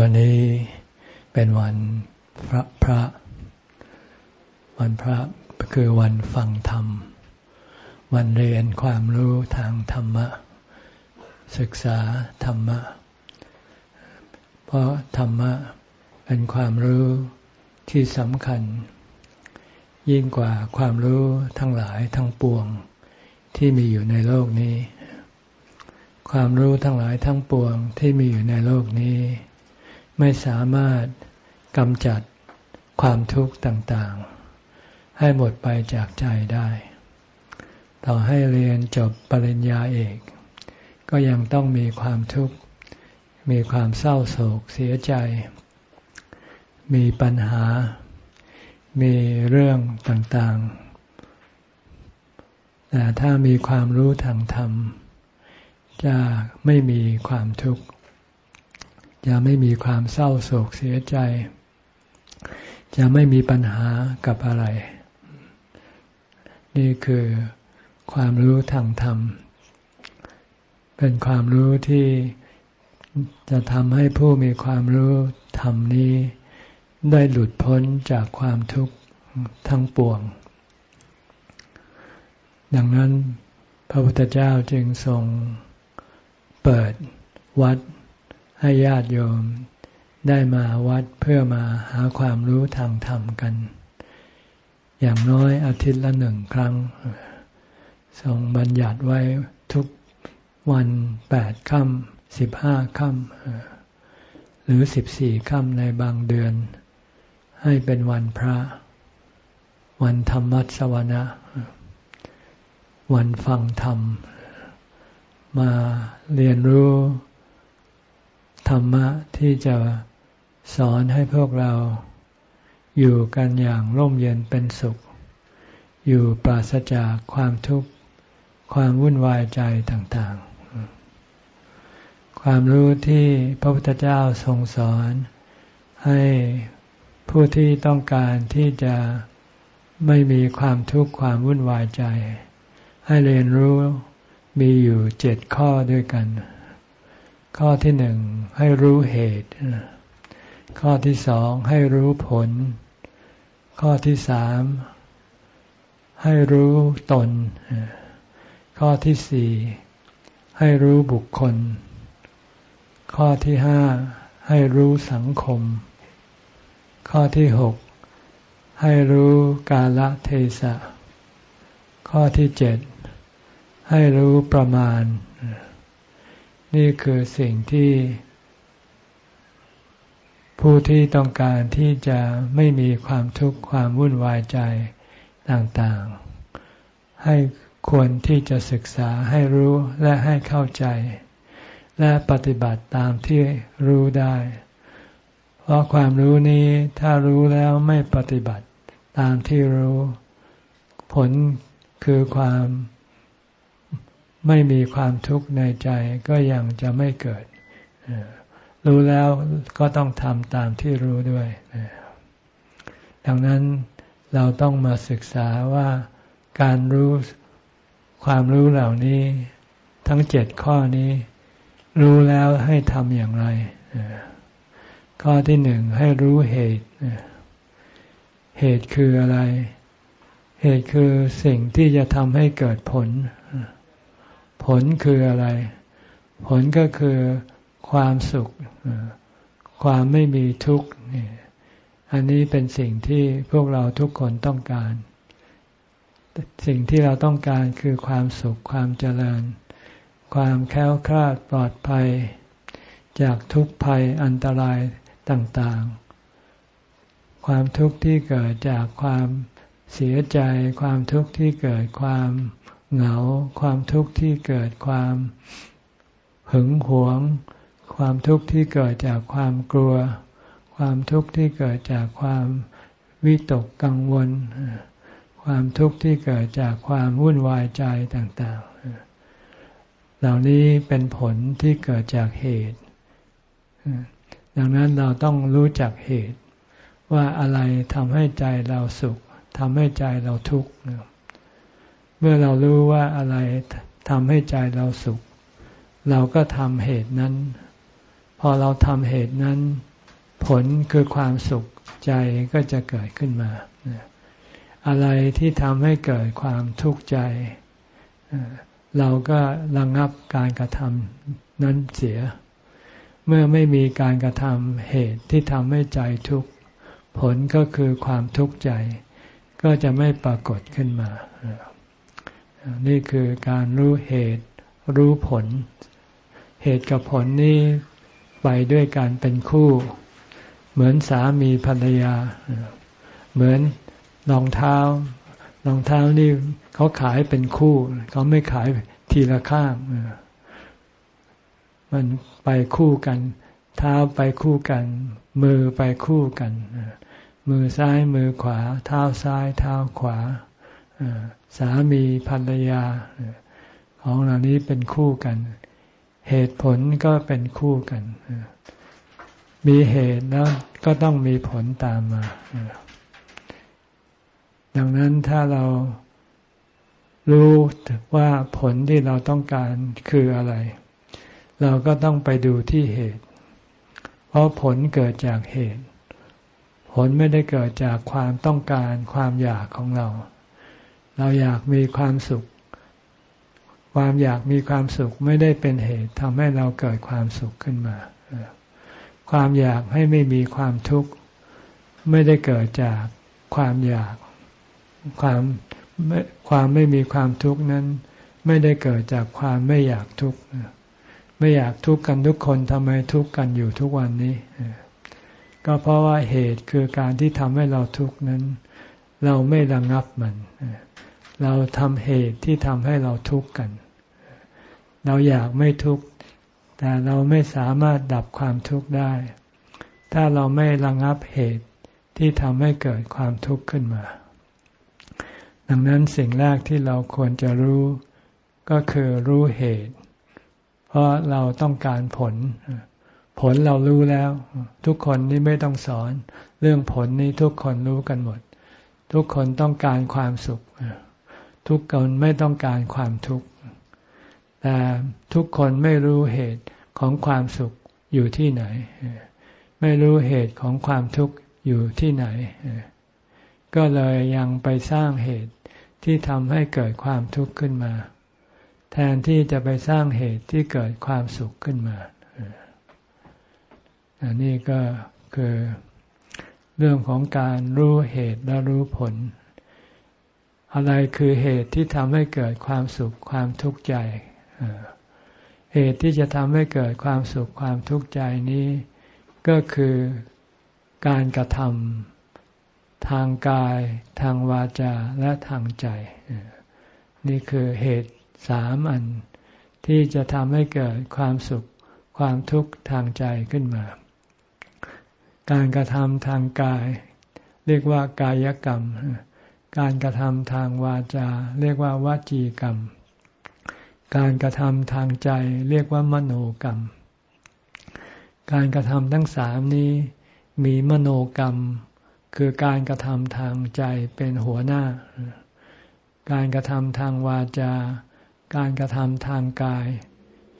วันนี้เป็นวันพระพระ วันพระคือวันฟังธรรม วันเรียนความรู้ทางธรรมะ ศึกษาธรรมะ เพราะธรรมะเป็นความรู้ที่สำคัญ ยิ่งกว่าความรู้ทั้งหลายทั้งปวงที่มีอยู่ในโลกนี้ ความรู้ทั้งหลายทั้งปวงที่มีอยู่ในโลกนี้ ไม่สามารถกำจัดความทุกข์ต่างๆ ให้หมดไปจากใจได้ ต่อให้เรียนจบปริญญาเอก ก็ยังต้องมีความทุกข์ มีความเศร้าโศกเสียใจ มีปัญหา มีเรื่องต่างๆ แต่ถ้ามีความรู้ทางธรรม จะไม่มีความทุกข์ จะไม่มีความเศร้าโศกเสียใจ จะไม่มีปัญหากับอะไร นี่คือความรู้ทางธรรม เป็นความรู้ที่จะทำให้ผู้มีความรู้ธรรมนี้ ได้หลุดพ้นจากความทุกข์ทั้งปวง ดังนั้นพระพุทธเจ้าจึงทรงเปิดวัด ให้ญาติโยมได้มาวัดเพื่อมาหาความรู้ทางธรรมกัน อย่างน้อยอาทิตย์ละหนึ่งครั้งทรงบัญญัติไว้ทุกวันแปดค่ำสิบห้าค่ำหรือสิบสี่ค่ำในบางเดือน ให้เป็นวันพระ วันธรรมัสวนะ วันฟังธรรม มาเรียนรู้ ธรรมะที่จะสอนให้พวกเราอยู่กันอย่างร่มเย็นเป็นสุข อยู่ปราศจากความทุกข์ ความวุ่นวายใจต่างๆ ความรู้ที่พระพุทธเจ้าทรงสอน ให้ผู้ที่ต้องการที่จะไม่มีความทุกข์ความวุ่นวายใจ ให้เรียนรู้มีอยู่เจ็ดข้อด้วยกัน ข้อที่หนึ่งให้รู้เหตุ ข้อที่สองให้รู้ผล ข้อที่สามให้รู้ตน ข้อที่สี่ให้รู้บุคคล ข้อที่ห้าให้รู้สังคม ข้อที่หกให้รู้กาลเทศะ ข้อที่เจ็ดให้รู้ประมาณ นี่คือสิ่งที่ ผู้ที่ต้องการที่จะไม่มีความทุกข์ความวุ่นวายใจต่างๆ ให้ควรที่จะศึกษาให้รู้และให้เข้าใจ และปฏิบัติตามที่รู้ได้ เพราะความรู้นี้ถ้ารู้แล้วไม่ปฏิบัติตามที่รู้ ผลคือความ ไม่มีความทุกข์ในใจก็ยังจะไม่เกิด รู้แล้วก็ต้องทำตามที่รู้ด้วย ดังนั้นเราต้องมาศึกษาว่าการรู้ความรู้เหล่านี้ ทั้งเจ็ดข้อนี้ รู้แล้วให้ทำอย่างไร ข้อที่หนึ่งให้รู้เหตุ เหตุคืออะไร เหตุคือสิ่งที่จะทำให้เกิดผล ผลคืออะไร ผลก็คือความสุข ความไม่มีทุกข์อันนี้เป็นสิ่งที่พวกเราทุกคนต้องการ สิ่งที่เราต้องการคือความสุขความเจริญ ความแค้วคลาดปลอดภัย จากทุกภัยอันตรายต่างๆ ความทุกข์ที่เกิดจากความเสียใจ ความทุกข์ที่เกิดความ เหงา ความทุกข์ที่เกิดความหึงหวง ความทุกข์ที่เกิดจากความกลัว ความทุกข์ที่เกิดจากความวิตกกังวล ความทุกข์ที่เกิดจากความวุ่นวายใจต่าง ๆ เหล่านี้เป็นผลที่เกิดจากเหตุ ดังนั้นเราต้องรู้จักเหตุ ว่าอะไรทำให้ใจเราสุขทำให้ใจเราทุกข์ เมื่อเรารู้ว่าอะไรทำให้ใจเราสุข เราก็ทำเหตุนั้นพพอเราทำเหตุนั้น ผลคือความสุขใจก็จะเกิดขึ้นมา อะไรที่ทำให้เกิดความทุกข์ใจ เราก็ระงงับการกระทำนั้นเสีย เมื่อไม่มีการกระทำเหตุที่ทำให้ใจทุกข์ ผลก็คือความทุกข์ใจ ก็จะไม่ปรากฏขึ้นมา นี่คือการรู้เหตุรู้ผล เหตุกับผลนี้ไปด้วยกันเป็นคู่ เหมือนสามีภรรยา เหมือนรองเท้ารองเท้านี่เขาขายเป็นคู่ เขาไม่ขายทีละข้างมันไปคู่กันเท้าไปคู่กัน มือไปคู่กัน มือซ้ายมือขวา เท้าซ้ายเท้าขวา สามีภรรยา ของเหล่านี้เป็นคู่กัน เหตุผลก็เป็นคู่กัน มีเหตุแล้วก็ต้องมีผลตามมา ดังนั้นถ้าเรารู้ว่าผลที่เราต้องการคืออะไร เราก็ต้องไปดูที่เหตุ เพราะผลเกิดจากเหตุ ผลไม่ได้เกิดจากความต้องการความอยากของเรา เราอยากมีความสุข ความอยากมีความสุขไม่ได้เป็นเหตุทำให้เราเกิดความสุขขึ้นมา ความอยากให้ไม่มีความทุกข์ไม่ได้เกิดจากความอยาก ความความไม่มีความทุกข์นั้น ไม่ได้เกิดจากความไม่อยากทุกข์ไม่อยากทุกข์กันทุกคนทำไมทุกข์กันอยู่ทุกวันนี้ ก็เพราะว่าเหตุคือการที่ทำให้เราทุกข์นั้น เราไม่ระงงับมันเราทำเหตุที่ทำให้เราทุกข์กัน เราอยากไม่ทุกข์ แต่เราไม่สามารถดับความทุกข์ได้ ถ้าเราไม่ระงับเหตุที่ทำให้เกิดความทุกข์ขึ้นมา ดังนั้นสิ่งแรกที่เราควรจะรู้ก็คือรู้เหตุ เพราะเราต้องการผล ผลเรารู้แล้ว ทุกคนนี่ไม่ต้องสอน เรื่องผลนี้ทุกคนรู้กันหมด ทุกคนต้องการความสุข ทุกคนไม่ต้องการความทุกข์แต่ทุกคนไม่รู้เหตุของความสุขอยู่ที่ไหน ไม่รู้เหตุของความทุกข์อยู่ที่ไหน ก็เลยยังไปสร้างเหตุที่ทำให้เกิดความทุกข์ขึ้นมา แทนที่จะไปสร้างเหตุที่เกิดความสุขขึ้นมาอันนี้ก็คือเรื่องของการรู้เหตุและรู้ผล อะไรคือเหตุที่ทำให้เกิดความสุขความทุกข์ใจเหตุที่จะทำให้เกิดความสุขความทุกข์ใจนี้ ก็คือการกระทำทางกาย ทางวาจาและทางใจ นี่คือเหตุสามอัน ที่จะทำให้เกิดความสุขความทุกข์ทางใจขึ้นมา การกระทำทางกาย เรียกว่ากายกรรม การกระทำทางวาจา เรียกว่าวจีกรรม การกระทำทางใจเรียกว่ามโนกรรม การกระทำทั้งสามนี้มีมโนกรรม คือการกระทำทางใจเป็นหัวหน้า การกระทำทางวาจา การกระทำทางกาย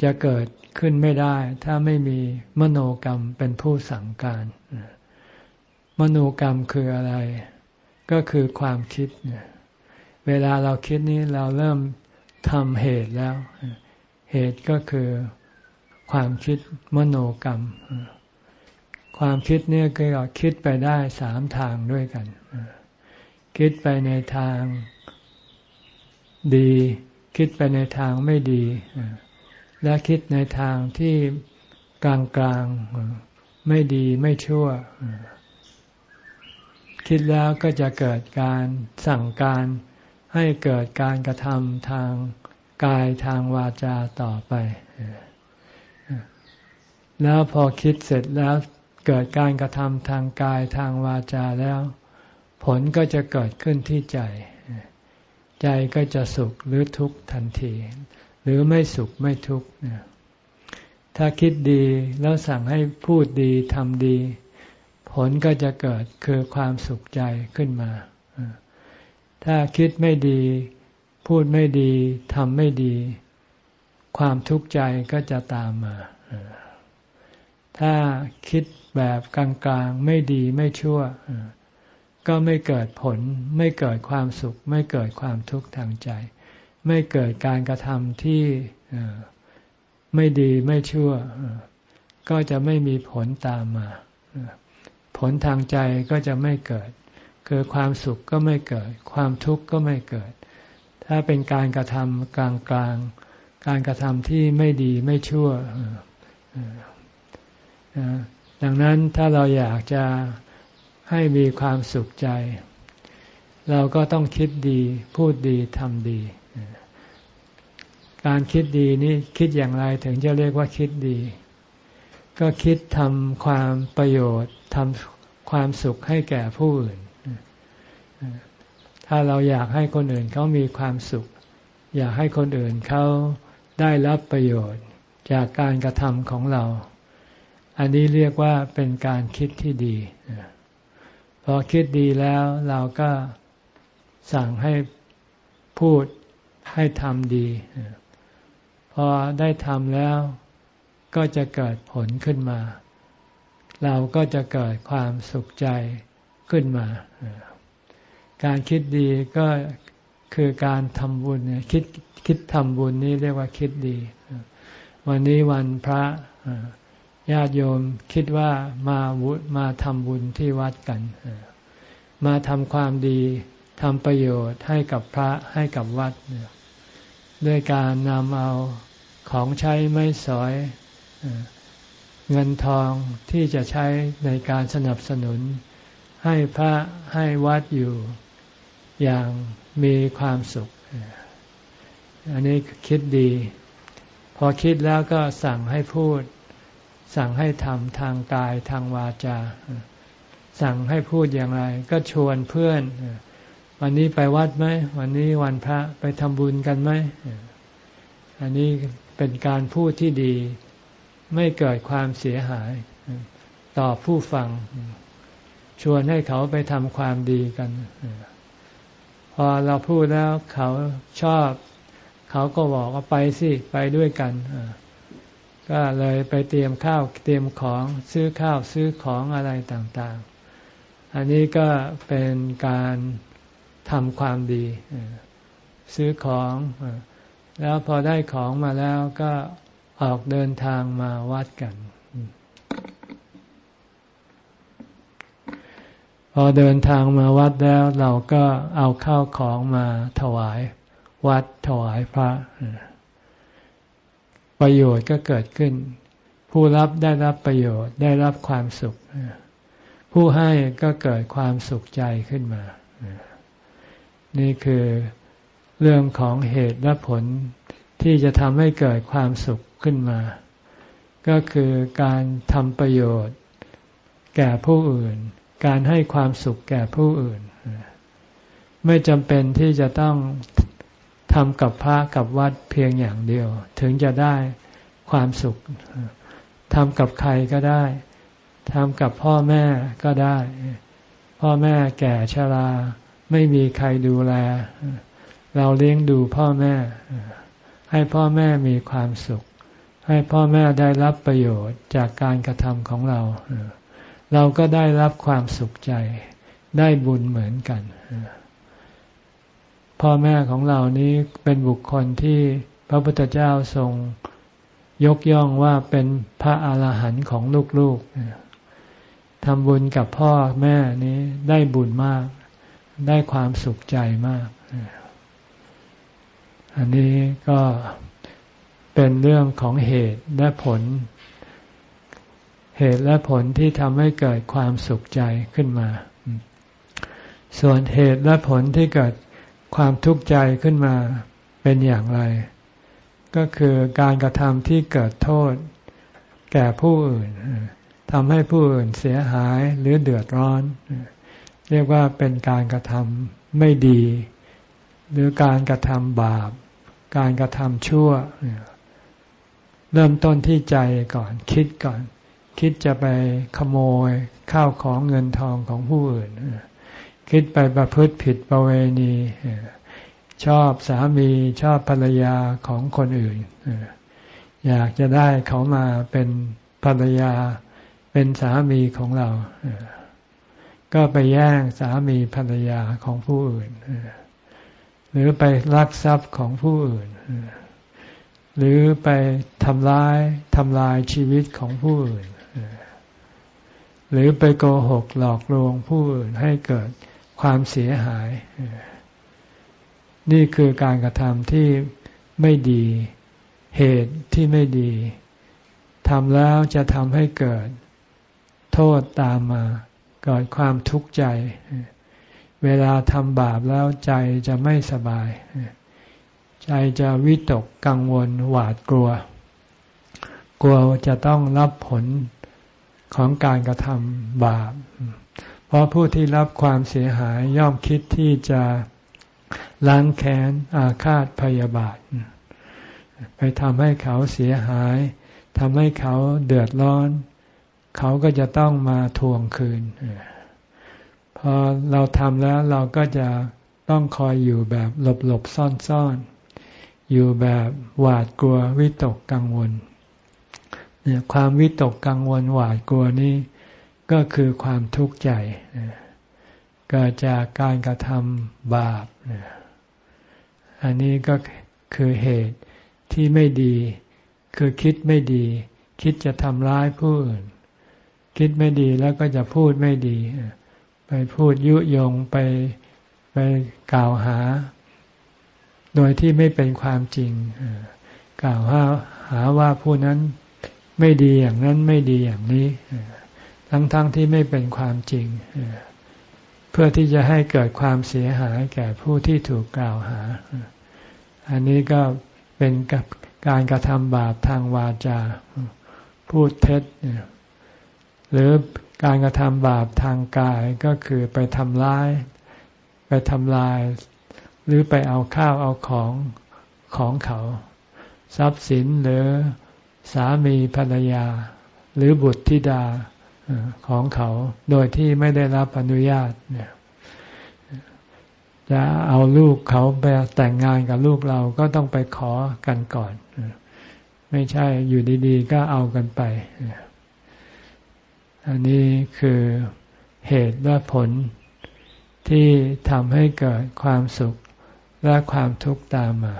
จะเกิดขึ้นไม่ได้ ถ้าไม่มีมโนกรรมเป็นผู้สั่งการ มโนกรรมคืออะไร ก็คือความคิด เวลาเราคิดนี้เราเริ่มทำเหตุแล้ว เหตุก็คือความคิดมโนกรรม ความคิดเนี่ยก็คิดไปได้สามทางด้วยกัน คิดไปในทางดี คิดไปในทางไม่ดี และคิดในทางที่กลางกลางไม่ดีไม่ชั่ว คิดแล้วก็จะเกิดการสั่งการให้เกิดการกระทำทางกายทางวาจาต่อไป แล้วพอคิดเสร็จแล้วเกิดการกระทำทางกายทางวาจาแล้ว ผลก็จะเกิดขึ้นที่ใจ ใจก็จะสุขหรือทุกข์ทันที หรือไม่สุขไม่ทุกข์ถ้าคิดดีแล้วสั่งให้พูดดีทำดี ผลก็จะเกิดคือความสุขใจขึ้นมา ถ้าคิดไม่ดี พูดไม่ดีทำไม่ดี ความทุกข์ใจก็จะตามมา ถ้าคิดแบบกลางๆ ไม่ดีไม่ชั่ว ก็ไม่เกิดผล ไม่เกิดความสุข ไม่เกิดความทุกข์ทางใจ ไม่เกิดการกระทำที่ไม่ดีไม่ชั่ว ก็จะไม่มีผลตามมา ผลทางใจก็จะไม่เกิด คือความสุขก็ไม่เกิด ความทุกข์ก็ไม่เกิด ถ้าเป็นการกระทำกลางๆการกระทำที่ไม่ดีไม่ชั่วดังนั้นถ้าเราอยากจะให้มีความสุขใจ เราก็ต้องคิดดีพูดดีทำดี การคิดดีนี่คิดอย่างไรถึงจะเรียกว่าคิดดี ก็คิดทำความประโยชน์ ทำความสุขให้แก่ผู้อื่น ถ้าเราอยากให้คนอื่นเขามีความสุข อยากให้คนอื่นเขาได้รับประโยชน์จากการกระทำของเรา อันนี้เรียกว่าเป็นการคิดที่ดี พอคิดดีแล้วเราก็สั่งให้พูดให้ทำดี พอได้ทำแล้วก็จะเกิดผลขึ้นมา เราก็จะเกิดความสุขใจขึ้นมา การคิดดีก็คือการทำบุญคิดคิดทำบุญนี่เรียกว่าคิดดี วันนี้วันพระญาติโยมคิดว่ามาวุมาทำบุญที่วัดกัน มาทำความดีทำประโยชน์ให้กับพระให้กับวัดด้วยการนำเอาของใช้ไม่สอย เงินทองที่จะใช้ในการสนับสนุน ให้พระให้วัดอยู่อย่างมีความสุข อันนี้คิดดี พอคิดแล้วก็สั่งให้พูด สั่งให้ทำทางกายทางวาจา สั่งให้พูดอย่างไร ก็ชวนเพื่อน วันนี้ไปวัดไหม วันนี้วันพระไปทำบุญกันไหม อันนี้เป็นการพูดที่ดี ไม่เกิดความเสียหาย ต่อผู้ฟัง ชวนให้เขาไปทำความดีกัน พอเราพูดแล้วเขาชอบ เขาก็บอกว่าไปสิ ไปด้วยกัน ก็เลยไปเตรียมข้าวเตรียมของซื้อข้าวซื้อของอะไรต่างๆ อันนี้ก็เป็นการทำความดี ซื้อของ แล้วพอได้ของมาแล้วก็ ออกเดินทางมาวัดกัน พอเดินทางมาวัดแล้วเราก็เอาข้าวของมาถวายวัดถวายพระ ประโยชน์ก็เกิดขึ้น ผู้รับได้รับประโยชน์ได้รับความสุข ผู้ให้ก็เกิดความสุขใจขึ้นมา นี่คือเรื่องของเหตุและผลที่จะทำให้เกิดความสุข ขึ้นมา ก็คือการทำประโยชน์ แก่ผู้อื่น การให้ความสุขแก่ผู้อื่น ไม่จำเป็นที่จะต้องทำกับพระกับวัดเพียงอย่างเดียว ถึงจะได้ความสุขทำกับใครก็ได้ทำกับพ่อแม่ก็ได้ พ่อแม่แก่ชรา ไม่มีใครดูแล เราเลี้ยงดูพ่อแม่ ให้พ่อแม่มีความสุข ให้พ่อแม่ได้รับประโยชน์จากการกระทำของเรา เราก็ได้รับความสุขใจ ได้บุญเหมือนกัน พ่อแม่ของเรานี้เป็นบุคคลที่พระพุทธเจ้าทรงยกย่องว่าเป็นพระอาหารหันต์ของลูกๆทำบุญกับพ่อแม่นี้ได้บุญมาก ได้ความสุขใจมาก อันนี้ก็ เป็นเรื่องของเหตุและผล เหตุและผลที่ทำให้เกิดความสุขใจขึ้นมา ส่วนเหตุและผลที่เกิดความทุกข์ใจขึ้นมาเป็นอย่างไร ก็คือการกระทำที่เกิดโทษ แก่ผู้อื่นทำให้ผู้อื่นเสียหายหรือเดือดร้อน เรียกว่าเป็นการกระทำไม่ดี หรือการกระทำบาป การกระทำชั่ว เริ่มต้นที่ใจก่อน คิดก่อน คิดจะไปขโมยข้าวของเงินทองของผู้อื่น คิดไปประพฤติผิดประเวณี ชอบสามีชอบภรรยาของคนอื่น อยากจะได้เขามาเป็นภรรยาเป็นสามีของเรา ก็ไปแย่งสามีภรรยาของผู้อื่น หรือไปลักทรัพย์ของผู้อื่น หรือไปทำร้ายทำลายชีวิตของผู้อื่น หรือไปโกหกหลอกลวงผู้อื่นให้เกิดความเสียหาย นี่คือการกระทำที่ไม่ดีเหตุที่ไม่ดีทำแล้วจะทำให้เกิดโทษตามมาเกิดความทุกข์ใจ เวลาทำบาปแล้วใจจะไม่สบาย ใจจะวิตกกังวลหวาดกลัว กลัวจะต้องรับผลของการกระทำบาป เพราะผู้ที่รับความเสียหายย่อมคิดที่จะล้างแค้นอาฆาตพยาบาท ไปทำให้เขาเสียหายทำให้เขาเดือดร้อน เขาก็จะต้องมาทวงคืน พอเราทำแล้วเราก็จะต้องคอยอยู่แบบหลบหลบซ่อนซ่ อยู่แบบหวาดกลัววิตกกังวล เนี่ยความวิตกกังวลหวาดกลัวนี้ก็คือความทุกข์ใจเกิดจากการกระทำบาป อันนี้ก็คือเหตุที่ไม่ดี คือคิดไม่ดี คิดจะทำร้ายผู้อื่น คิดไม่ดีแล้วก็จะพูดไม่ดี ไปพูดยุยงไปไปกล่าวหา โดยที่ไม่เป็นความจริงกล่าวหาหาว่าผู้นั้นไม่ดีอย่างนั้นไม่ดีอย่างนี้ ทั้งๆทที่ไม่เป็นความจริง เพื่อที่จะให้เกิดความเสียหายแก่ผู้ที่ถูกกล่าวหา อันนี้ก็เป็นกับการกระทำบาปทางวาจา พูดเท็จ หรือการกระทำบาปทางกายก็คือไปทำร้าย ไปทำลาย หรือไปเอาข้าวเอาของของเขา ทรัพย์สินหรือสามีภรรยา หรือบุตรธิดาของเขา โดยที่ไม่ได้รับอนุญาตเนี่ยจะเอาลูกเขาไปแต่งงานกับลูกเราก็ต้องไปขอกันก่อน ไม่ใช่อยู่ดีๆ ก็เอากันไป อันนี้คือเหตุและผลที่ทำให้เกิดความสุข และความทุกข์ตามมา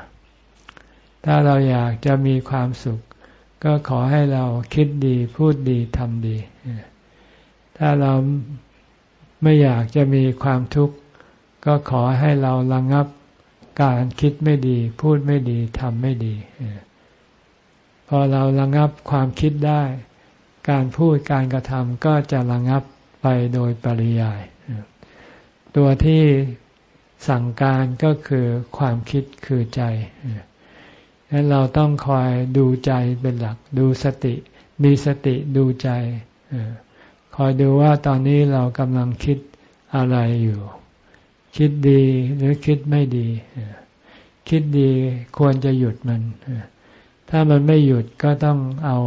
ถ้าเราอยากจะมีความสุข ก็ขอให้เราคิดดีพูดดีทำดี ถ้าเราไม่อยากจะมีความทุกข์ ก็ขอให้เราระงับการคิดไม่ดี พูดไม่ดีทำไม่ดี พอเราระงับความคิดได้ การพูดการกระทำก็จะระงับไปโดยปริยาย ตัวที่ สั่งการก็คือความคิดคือใจดังนั้นเราต้องคอยดูใจเป็นหลัก ดูสติ มีสติดูใจคอยดูว่าตอนนี้เรากำลังคิดอะไรอยู่ คิดดีหรือคิดไม่ดี คิดดีควรจะหยุดมัน ถ้ามันไม่หยุดก็ต้องเอา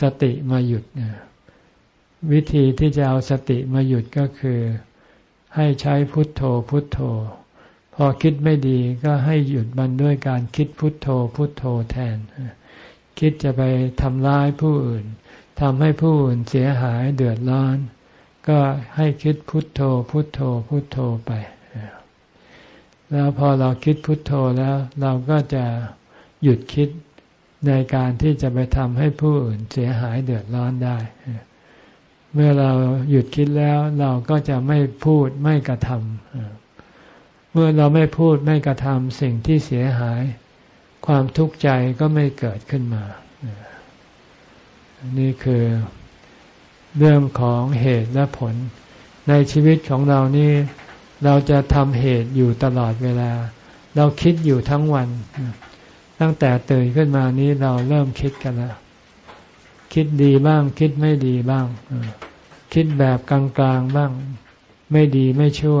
สติมาหยุด วิธีที่จะเอาสติมาหยุดก็คือ ให้ใช้พุทโธพุทโธ พอคิดไม่ดีก็ให้หยุดมันด้วยการคิดพุทโธพุทโธแทน คิดจะไปทำร้ายผู้อื่นทำให้ผู้อื่นเสียหายเดือดร้อน ก็ให้คิดพุทโธพุทโธพุทโธไป แล้วพอเราคิดพุทโธแล้วเราก็จะหยุดคิดในการที่จะไปทำให้ผู้อื่นเสียหายเดือดร้อนได้ เมื่อเราหยุดคิดแล้วเราก็จะไม่พูดไม่กระทำเมื่อเราไม่พูดไม่กระทำสิ่งที่เสียหาย ความทุกข์ใจก็ไม่เกิดขึ้นมา นี่คือเรื่องของเหตุและผล ในชีวิตของเรานี่เราจะทำเหตุอยู่ตลอดเวลา เราคิดอยู่ทั้งวัน ตั้งแต่ตื่นขึ้นมานี้เราเริ่มคิดกันแล้ว คิดดีบ้าง คิดไม่ดีบ้าง คิดแบบกลางๆบ้าง ไม่ดีไม่ชั่ว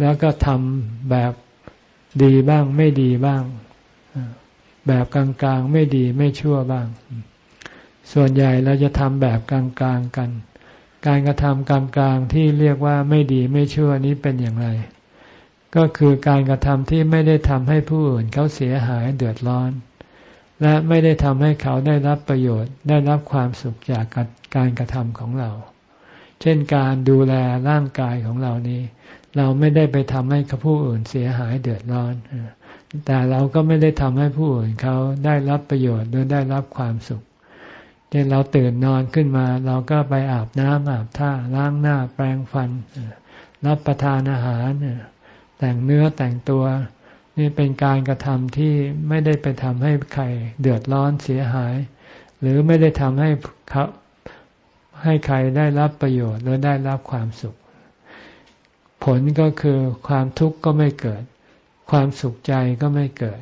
แล้วก็ทำแบบดีบ้าง ไม่ดีบ้าง แบบกลางๆ ไม่ดีไม่ชั่วบ้าง ส่วนใหญ่เราจะทำแบบกลางๆกัน การกระทำกลางๆที่เรียกว่าไม่ดีไม่ชั่วนี้เป็นอย่างไร ก็คือการกระทำที่ไม่ได้ทำให้ผู้อื่นเขาเสียหายเดือดร้อน และไม่ได้ทำให้เขาได้รับประโยชน์ ได้รับความสุขจากการกระทำของเรา เช่นการดูแลร่างกายของเรานี้ เราไม่ได้ไปทำให้ผู้อื่นเสียหายเดือดร้อน แต่เราก็ไม่ได้ทำให้ผู้อื่นเขาได้รับประโยชน์หรือได้รับความสุขเช่นเราตื่นนอนขึ้นมา เราก็ไปอาบน้ำอาบท่าล้างหน้าแปรงฟัน รับประทานอาหาร แต่งเนื้อแต่งตัว นี่เป็นการกระทำที่ไม่ได้ไปทำให้ใครเดือดร้อนเสียหาย หรือไม่ได้ทำให้เขาให้ใครได้รับประโยชน์หรือได้รับความสุข ผลก็คือความทุกข์ก็ไม่เกิด ความสุขใจก็ไม่เกิด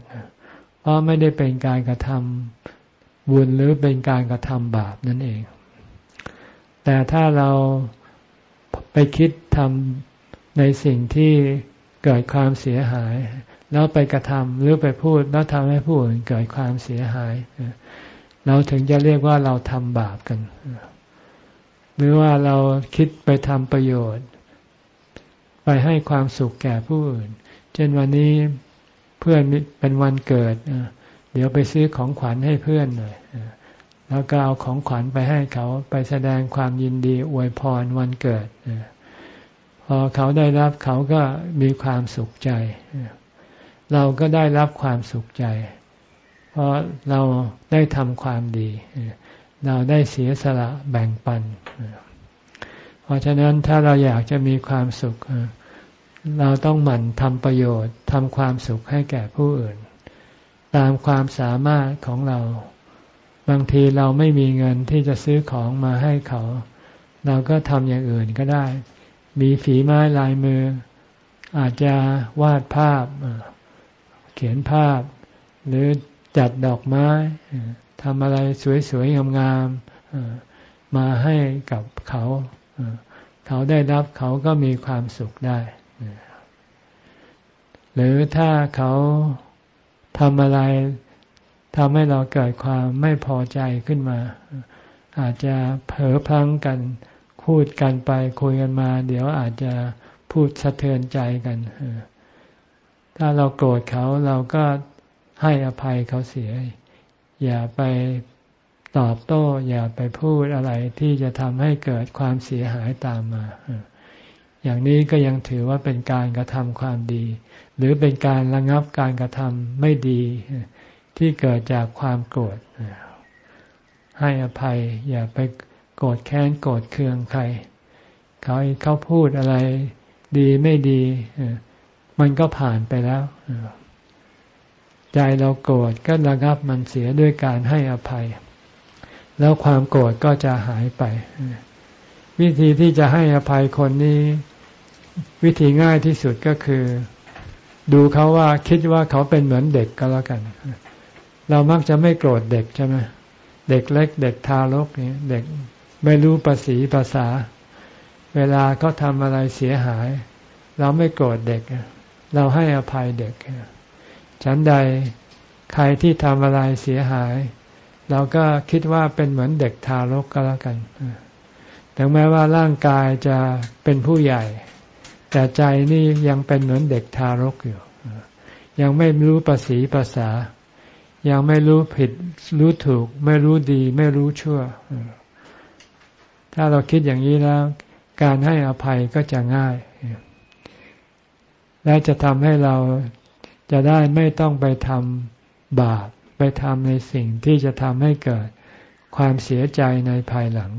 เพราะไม่ได้เป็นการกระทำบุญหรือเป็นการกระทำบาปนั่นเอง แต่ถ้าเราไปคิดทำในสิ่งที่ เกิดความเสียหาย แล้วไปกระทำหรือไปพูดแล้วทำให้ผู้อื่นเกิดความเสียหาย เราถึงจะเรียกว่าเราทำบาปกัน หรือว่าเราคิดไปทำประโยชน์ ไปให้ความสุขแก่ผู้อื่น เช่นวันนี้เพื่อนเป็นวันเกิด เดี๋ยวไปซื้อของขวัญให้เพื่อนหน่อยแล้วก็เอาของขวัญไปให้เขาไปแสดงความยินดีอวยพรวันเกิด อเขาได้รับเขาก็มีความสุขใจ เราก็ได้รับความสุขใจ เพราะเราได้ทำความดี เราได้เสียสละแบ่งปัน เพราะฉะนั้นถ้าเราอยากจะมีความสุข เราต้องหมั่นทำประโยชน์ทำความสุขให้แก่ผู้อื่น ตามความสามารถของเรา บางทีเราไม่มีเงินที่จะซื้อของมาให้เขา เราก็ทำอย่างอื่นก็ได้ มีฝีไม้ลายมือ อาจจะวาดภาพ เขียนภาพ หรือจัดดอกไม้ทำอะไรสวยๆงามๆมาให้กับเขาเขาได้รับเขาก็มีความสุขได้ หรือถ้าเขาทำอะไรทำให้เราเกิดความไม่พอใจขึ้นมา อาจจะเผลอพลังกัน พูดกันไปคุยกันมา เดี๋ยวอาจจะพูดสะเทือนใจกันถ้าเราโกรธเขาเราก็ให้อภัยเขาเสีย อย่าไปตอบโต้ อย่าไปพูดอะไรที่จะทำให้เกิดความเสียหายตามมาอย่างนี้ก็ยังถือว่าเป็นการกระทำความดี หรือเป็นการระงับการกระทำไม่ดี ที่เกิดจากความโกรธให้อภัย อย่าไป โกรธแค้นโกรธเคืองใครเขาเขาพูดอะไร ดีไม่ดีมันก็ผ่านไปแล้วใจเราโกรธก็ระงับมันเสียด้วยการให้อภัย แล้วความโกรธก็จะหายไป วิธีที่จะให้อภัยคนนี้ วิธีง่ายที่สุดก็คือ ดูเขาว่าคิดว่าเขาเป็นเหมือนเด็กก็แล้วกัน เรามักจะไม่โกรธเด็กใช่ไหมเด็กเล็ก เด็กทารกนี่เด็ก ไม่รู้ภาษีภาษา เวลาเขาทำอะไรเสียหาย เราไม่โกรธเด็ก เราให้อภัยเด็ก ฉันใดใครที่ทำอะไรเสียหาย เราก็คิดว่าเป็นเหมือนเด็กทารกก็แล้วกัน ถึงแม้ว่าร่างกายจะเป็นผู้ใหญ่ แต่ใจนี่ยังเป็นเหมือนเด็กทารกอยู่ ยังไม่รู้ภาษีภาษา ยังไม่รู้ผิด รู้ถูก ไม่รู้ดี ไม่รู้ชั่ว ถ้าเราคิดอย่างนี้แล้ว การให้อภัยก็จะง่าย และจะทำให้เราจะได้ไม่ต้องไปทำบาป ไปทำในสิ่งที่จะทำให้เกิดความเสียใจในภายหลัง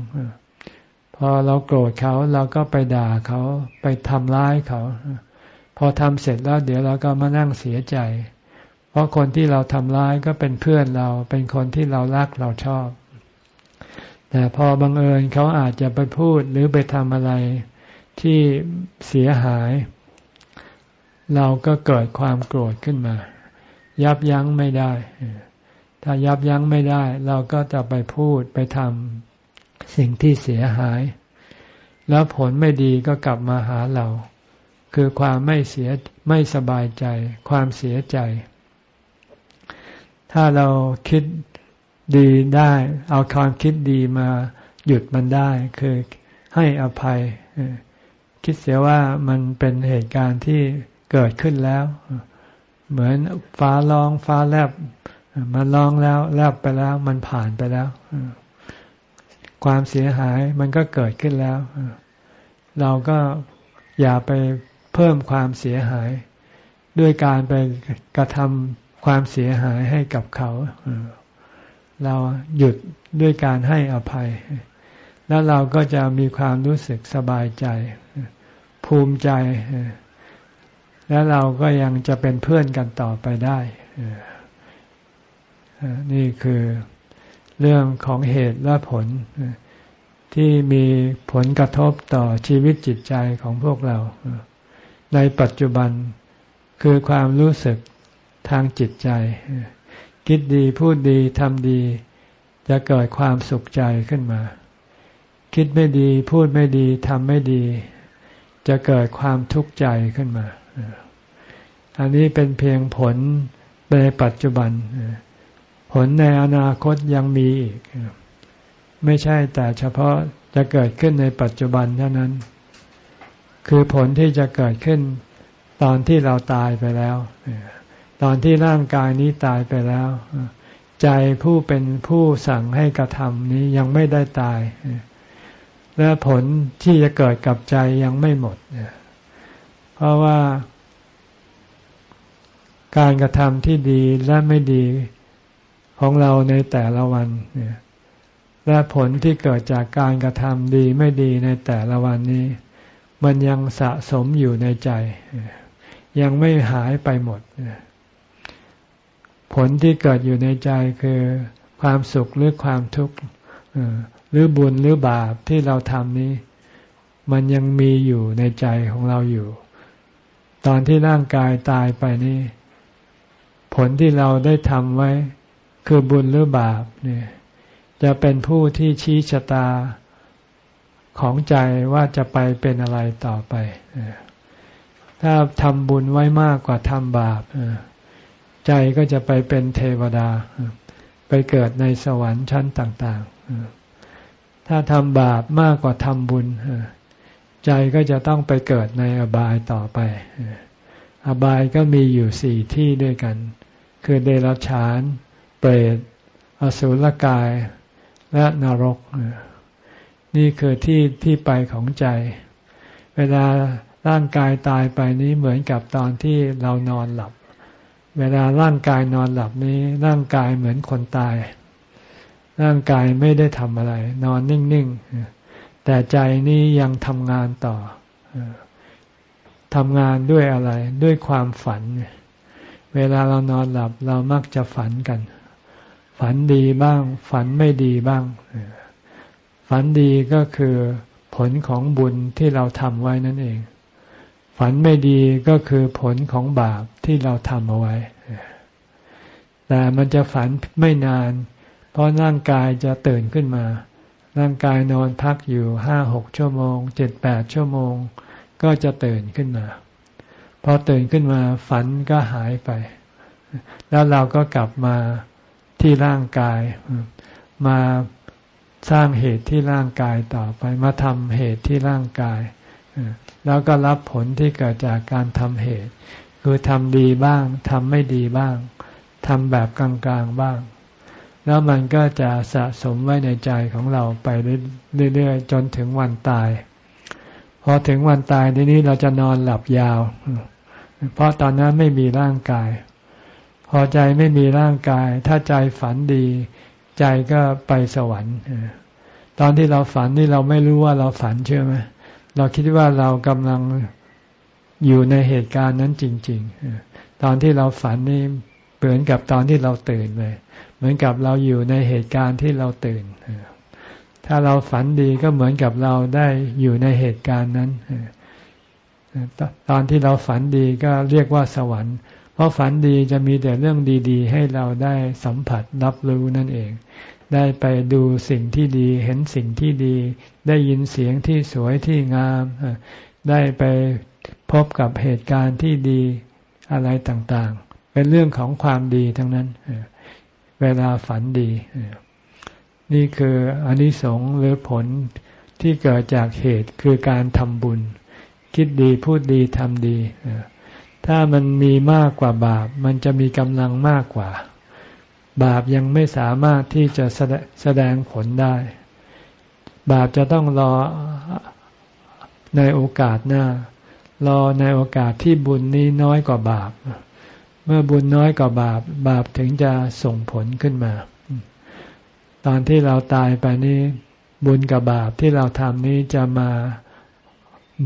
พอเราโกรธเขาเราก็ไปด่าเขาไปทำร้ายเขา พอทำเสร็จแล้วเดี๋ยวเราก็มานั่งเสียใจ เพราะคนที่เราทำร้ายก็เป็นเพื่อนเรา เป็นคนที่เรารักเราชอบ แต่พอบังเอิญเขาอาจจะไปพูดหรือไปทำอะไรที่เสียหาย เราก็เกิดความโกรธขึ้นมา ยับยั้งไม่ได้ ถ้ายับยั้งไม่ได้ เราก็จะไปพูดไปทำสิ่งที่เสียหาย แล้วผลไม่ดีก็กลับมาหาเรา คือความไม่เสียไม่สบายใจ ความเสียใจ ถ้าเราคิด ดีได้ เอาความคิดดีมาหยุดมันได้ คือให้อภัย คิดเสียว่ามันเป็นเหตุการณ์ที่เกิดขึ้นแล้ว เหมือนฟ้าร้องฟ้าแลบ มันร้องแล้วแล้วไปแล้ว มันผ่านไปแล้ว ความเสียหายมันก็เกิดขึ้นแล้ว เราก็อย่าไปเพิ่มความเสียหาย ด้วยการไปกระทำความเสียหายให้กับเขาเเราหยุดด้วยการให้อภัย แล้วเราก็จะมีความรู้สึกสบายใจ ภูมิใจ แล้วเราก็ยังจะเป็นเพื่อนกันต่อไปได้ นี่คือเรื่องของเหตุและผล ที่มีผลกระทบต่อชีวิตจิตใจของพวกเรา ในปัจจุบันคือความรู้สึกทางจิตใจ คิดดีพูดดีทำดี จะเกิดความสุขใจขึ้นมา คิดไม่ดีพูดไม่ดีทำไม่ดี จะเกิดความทุกข์ใจขึ้นมา อันนี้เป็นเพียงผลในปัจจุบัน ผลในอนาคตยังมีอีก ไม่ใช่แต่เฉพาะจะเกิดขึ้นในปัจจุบันเท่านั้น คือผลที่จะเกิดขึ้นตอนที่เราตายไปแล้ว ตอนที่ร่างกายนี้ตายไปแล้ว ใจผู้เป็นผู้สั่งให้กระทำนี้ยังไม่ได้ตาย และผลที่จะเกิดกับใจยังไม่หมด เพราะว่า การกระทำที่ดีและไม่ดีของเราในแต่ละวันและผลที่เกิดจากการกระทำดีไม่ดีในแต่ละวันนี้ มันยังสะสมอยู่ในใจ ยังไม่หายไปหมด ผลที่เกิดอยู่ในใจคือความสุขหรือความทุกข์หรือบุญหรือบาปที่เราทำนี้ มันยังมีอยู่ในใจของเราอยู่ ตอนที่ร่างกายตายไปนี่ ผลที่เราได้ทำไว้ คือบุญหรือบาปเนี่ย จะเป็นผู้ที่ชี้ชะตาของใจว่าจะไปเป็นอะไรต่อไป ถ้าทำบุญไว้มากกว่าทำบาป ใจก็จะไปเป็นเทวดา ไปเกิดในสวรรค์ชั้นต่าง ๆ ถ้าทำบาปมากกว่าทำบุญ ใจก็จะต้องไปเกิดในอบายต่อไป อบายก็มีอยู่สี่ที่ด้วยกัน คือเดรัจฉาน เปรต อสุรกาย และนรก นี่คือที่ที่ไปของใจ เวลาร่างกายตายไปนี้เหมือนกับตอนที่เรานอนหลับ เวลาร่างกายนอนหลับนี้ ร่างกายเหมือนคนตาย ร่างกายไม่ได้ทำอะไร นอนนิ่งๆ แต่ใจนี้ยังทำงานต่อทำงานด้วยอะไร ด้วยความฝัน เวลาเรานอนหลับเรามักจะฝันกัน ฝันดีบ้าง ฝันไม่ดีบ้าง ฝันดีก็คือผลของบุญที่เราทำไว้นั่นเอง ฝันไม่ดีก็คือผลของบาปที่เราทำเอาไว้ แต่มันจะฝันไม่นาน เพราะร่างกายจะตื่นขึ้นมา ร่างกายนอนพักอยู่ห้าหกชั่วโมงเจ็ดแปดชั่วโมง ก็จะตื่นขึ้นมา พอตื่นขึ้นมาฝันก็หายไป แล้วเราก็กลับมาที่ร่างกาย มาสร้างเหตุที่ร่างกายต่อไป มาทำเหตุที่ร่างกาย แล้วก็รับผลที่เกิดจากการทำเหตุ คือทำดีบ้างทำไม่ดีบ้างทำแบบกลางๆบ้าง แล้วมันก็จะสะสมไว้ในใจของเราไปเรื่อยๆจนถึงวันตาย พอถึงวันตายทีนี้เราจะนอนหลับยาว เพราะตอนนั้นไม่มีร่างกาย พอใจไม่มีร่างกาย ถ้าใจฝันดี ใจก็ไปสวรรค์ตอนที่เราฝันนี่เราไม่รู้ว่าเราฝันเชื่อไหมเเราคิดว่าเรากำลังอยู่ในเหตุการณ์นั้นจริง ๆ ตอนที่เราฝันนี่เหมือนกับตอนที่เราตื่นเลย เหมือนกับเราอยู่ในเหตุการณ์ที่เราตื่น ถ้าเราฝันดีก็เหมือนกับเราได้อยู่ในเหตุการณ์นั้น ตอนที่เราฝันดีก็เรียกว่าสวรรค์ เพราะฝันดีจะมีแต่เรื่องดี ๆ ให้เราได้สัมผัสรับรู้นั่นเองได้ไปดูสิ่งที่ดี เห็นสิ่งที่ดี ได้ยินเสียงที่สวยที่งาม ได้ไปพบกับเหตุการณ์ที่ดีอะไรต่างๆ เป็นเรื่องของความดีทั้งนั้น เวลาฝันดี นี่คืออนิสงส์หรือผลที่เกิดจากเหตุคือการทำบุญ คิดดีพูดดีทำดี ถ้ามันมีมากกว่าบาป มันจะมีกำลังมากกว่า บาปยังไม่สามารถที่จะแสดงผลได้ บาปจะต้องรอในโอกาสหน้า รอในโอกาสที่บุญนี้น้อยกว่าบาป เมื่อบุญน้อยกว่าบาป บาปถึงจะส่งผลขึ้นมา ตอนที่เราตายไปนี้ บุญกับบาปที่เราทำนี้จะมา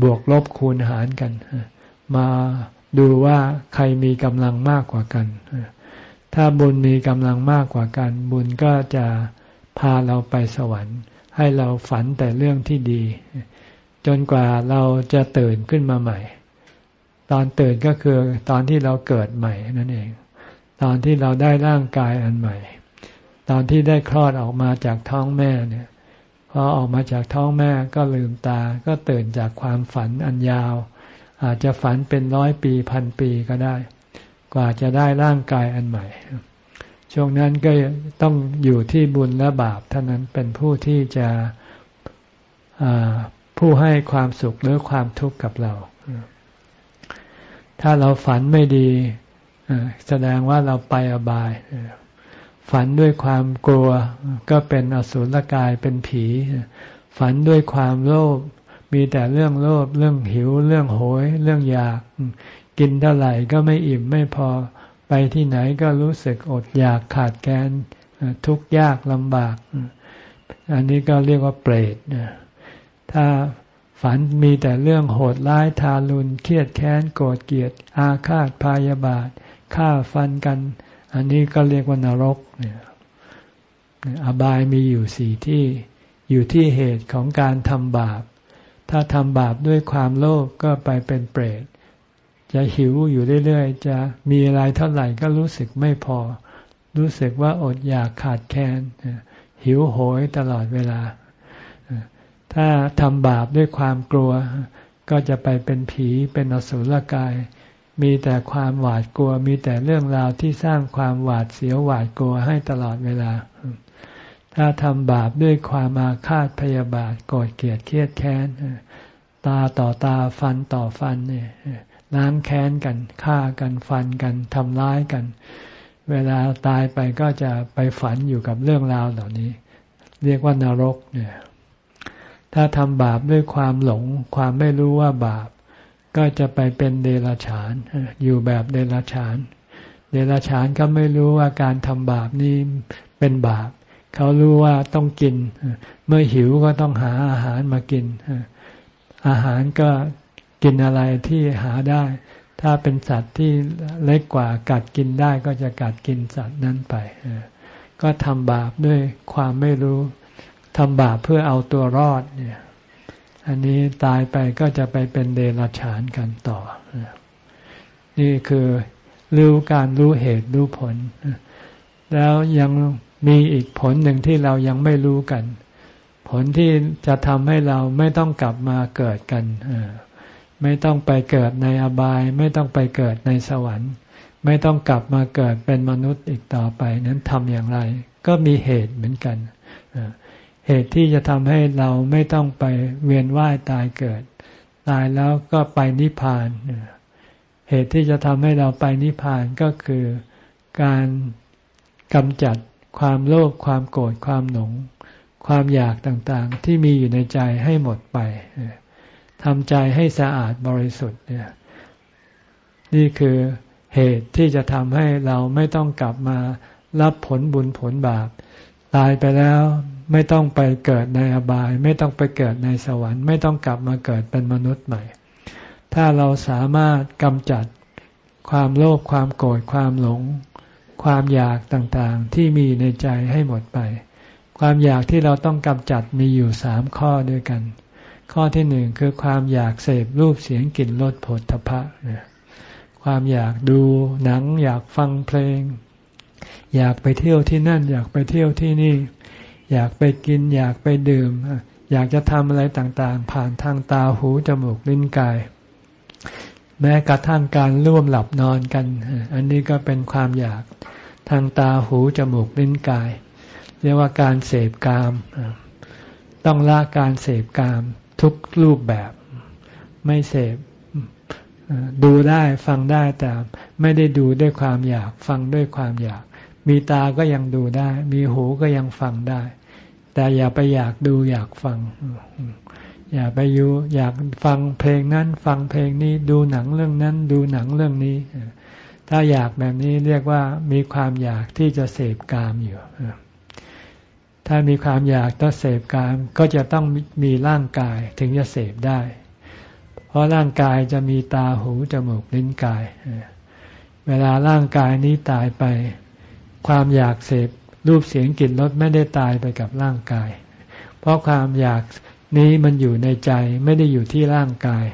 บวกลบคูณหารกัน มาดูว่าใครมีกำลังมากกว่ากัน ถ้าบุญมีกำลังมากกว่ากันบุญก็จะพาเราไปสวรรค์ ให้เราฝันแต่เรื่องที่ดี จนกว่าเราจะตื่นขึ้นมาใหม่ ตอนตื่นก็คือตอนที่เราเกิดใหม่นั่นเอง ตอนที่เราได้ร่างกายอันใหม่ ตอนที่ได้คลอดออกมาจากท้องแม่เนี่ยพอออกมาจากท้องแม่ก็ลืมตาก็ตื่นจากความฝันอันยาว อาจจะฝันเป็นร้อยปีพันปีก็ได้ กว่าจะได้ร่างกายอันใหม่ ช่วงนั้นก็ต้องอยู่ที่บุญและบาปเท่านั้นเป็นผู้ที่จะผู้ให้ความสุขหรือความทุกข์กับเรา ถ้าเราฝันไม่ดีแสดงว่าเราไปอบาย ฝันด้วยความกลัวก็เป็นอสุรกายเป็นผี ฝันด้วยความโลภมีแต่เรื่องโลภเรื่องหิว เรื่องโหย เรื่องอยาก กินเท่าไหร่ก็ไม่อิ่มไม่พอไปที่ไหนก็รู้สึกอดอยากขาดแคลนทุกข์ยากลำบาก อันนี้ก็เรียกว่าเปรตถ้าฝันมีแต่เรื่องโหดร้ายทารุณเครียดแค้นโกรธเกลียด อาฆาตพยาบาทฆ่าฟันกัน อันนี้ก็เรียกว่านรกเนี่ยอบายมีอยู่สี่ที่อยู่ที่เหตุของการทำบาป ถ้าทำบาปด้วยความโลภกก็ไปเป็นเปรต จะหิวอยู่เรื่อยๆ จะมีอะไรเท่าไหร่ก็รู้สึกไม่พอ รู้สึกว่าอดอยากขาดแคลนหิวโหยตลอดเวลา ถ้าทำบาปด้วยความกลัว ก็จะไปเป็นผีเป็นอสุรกาย มีแต่ความหวาดกลัว มีแต่เรื่องราวที่สร้างความหวาดเสียวหวาดกลัวให้ตลอดเวลา ถ้าทำบาปด้วยความอาฆาตพยาบาทโกรธเกลียดเครียดแค้น ตาต่อตาฟันต่อฟันเนี่ย ล้างแค้นกันฆ่ากันฟันกันทำร้ายกัน เวลาตายไปก็จะไปฝันอยู่กับเรื่องราวเหล่านี้ เรียกว่านรกเนี่ยถ้าทำบาปด้วยความหลง ความไม่รู้ว่าบาป ก็จะไปเป็นเดรัจฉาน อยู่แบบเดรัจฉาน เดรัจฉานก็ไม่รู้ว่าการทำบาปนี้เป็นบาป เขารู้ว่าต้องกิน เมื่อหิวก็ต้องหาอาหารมากิน อาหารก็ กินอะไรที่หาได้ ถ้าเป็นสัตว์ที่เล็กกว่ากัดกินได้ก็จะกัดกินสัตว์นั้นไป ก็ทำบาปด้วยความไม่รู้ทำบาปเพื่อเอาตัวรอดเนี่ย อันนี้ตายไปก็จะไปเป็นเดรัจฉานกันต่อ นี่คือรู้การรู้เหตุรู้ผล แล้วยังมีอีกผลหนึ่งที่เรายังไม่รู้กัน ผลที่จะทำให้เราไม่ต้องกลับมาเกิดกัน ไม่ต้องไปเกิดในอบาย ไม่ต้องไปเกิดในสวรรค์ ไม่ต้องกลับมาเกิดเป็นมนุษย์อีกต่อไปนั้นทำอย่างไร ก็มีเหตุเหมือนกัน เหตุที่จะทำให้เราไม่ต้องไปเวียนว่ายตายเกิด ตายแล้วก็ไปนิพพาน เหตุที่จะทำให้เราไปนิพพานก็คือการกำจัดความโลภความโกรธความหนง ความอยากต่างๆ ที่มีอยู่ในใจให้หมดไป ทำใจให้สะอาดบริสุทธิ์เนี่ยนี่คือเหตุที่จะทำให้เราไม่ต้องกลับมารับผลบุญผลบาป ตายไปแล้วไม่ต้องไปเกิดในอบาย ไม่ต้องไปเกิดในสวรรค์ ไม่ต้องกลับมาเกิดเป็นมนุษย์ใหม่ ถ้าเราสามารถกำจัดความโลภความโกรธความหลง ความอยากต่างๆ ที่มีในใจให้หมดไป ความอยากที่เราต้องกำจัดมีอยู่สามข้อด้วยกัน ข้อที่หนึ่งคือความอยากเสพรูปเสียงกลิ่นรสผลทพะเนี่ยความอยากดูหนัง อยากฟังเพลง อยากไปเที่ยวที่นั่น อยากไปเที่ยวที่นี่ อยากไปกิน อยากไปดื่ม อยากจะทำอะไรต่างๆ ผ่านทางตาหูจมูกลิ้นกาย แม้กระทั่งการร่วมหลับนอนกัน อันนี้ก็เป็นความอยากทางตาหูจมูกลิ้นกาย เรียกว่าการเสพกาม ต้องละการเสพกาม ทุกรูปแบบ ไม่เสพดูได้ฟังได้แต่ไม่ได้ดูด้วยความอยาก ฟังด้วยความอยาก มีตาก็ยังดูได้ มีหูก็ยังฟังได้ แต่อย่าไปอยากดูอยากฟัง อย่าไปยูอยากฟังเพลงนั้น ฟังเพลงนี้ดูหนังเรื่องนั้น ดูหนังเรื่องนี้ ถ้าอยากแบบนี้เรียกว่ามีความอยากที่จะเสพกามอยู่ ถ้ามีความอยากต้องเสพกามก็จะต้องมีร่างกายถึงจะเสพได้ เพราะร่างกายจะมีตาหูจมูกลิ้นกาย เวลาร่างกายนี้ตายไป ความอยากเสพรูปเสียงกลิ่นรสไม่ได้ตายไปกับร่างกาย เพราะความอยากนี้มันอยู่ในใจไม่ได้อยู่ที่ร่างกาย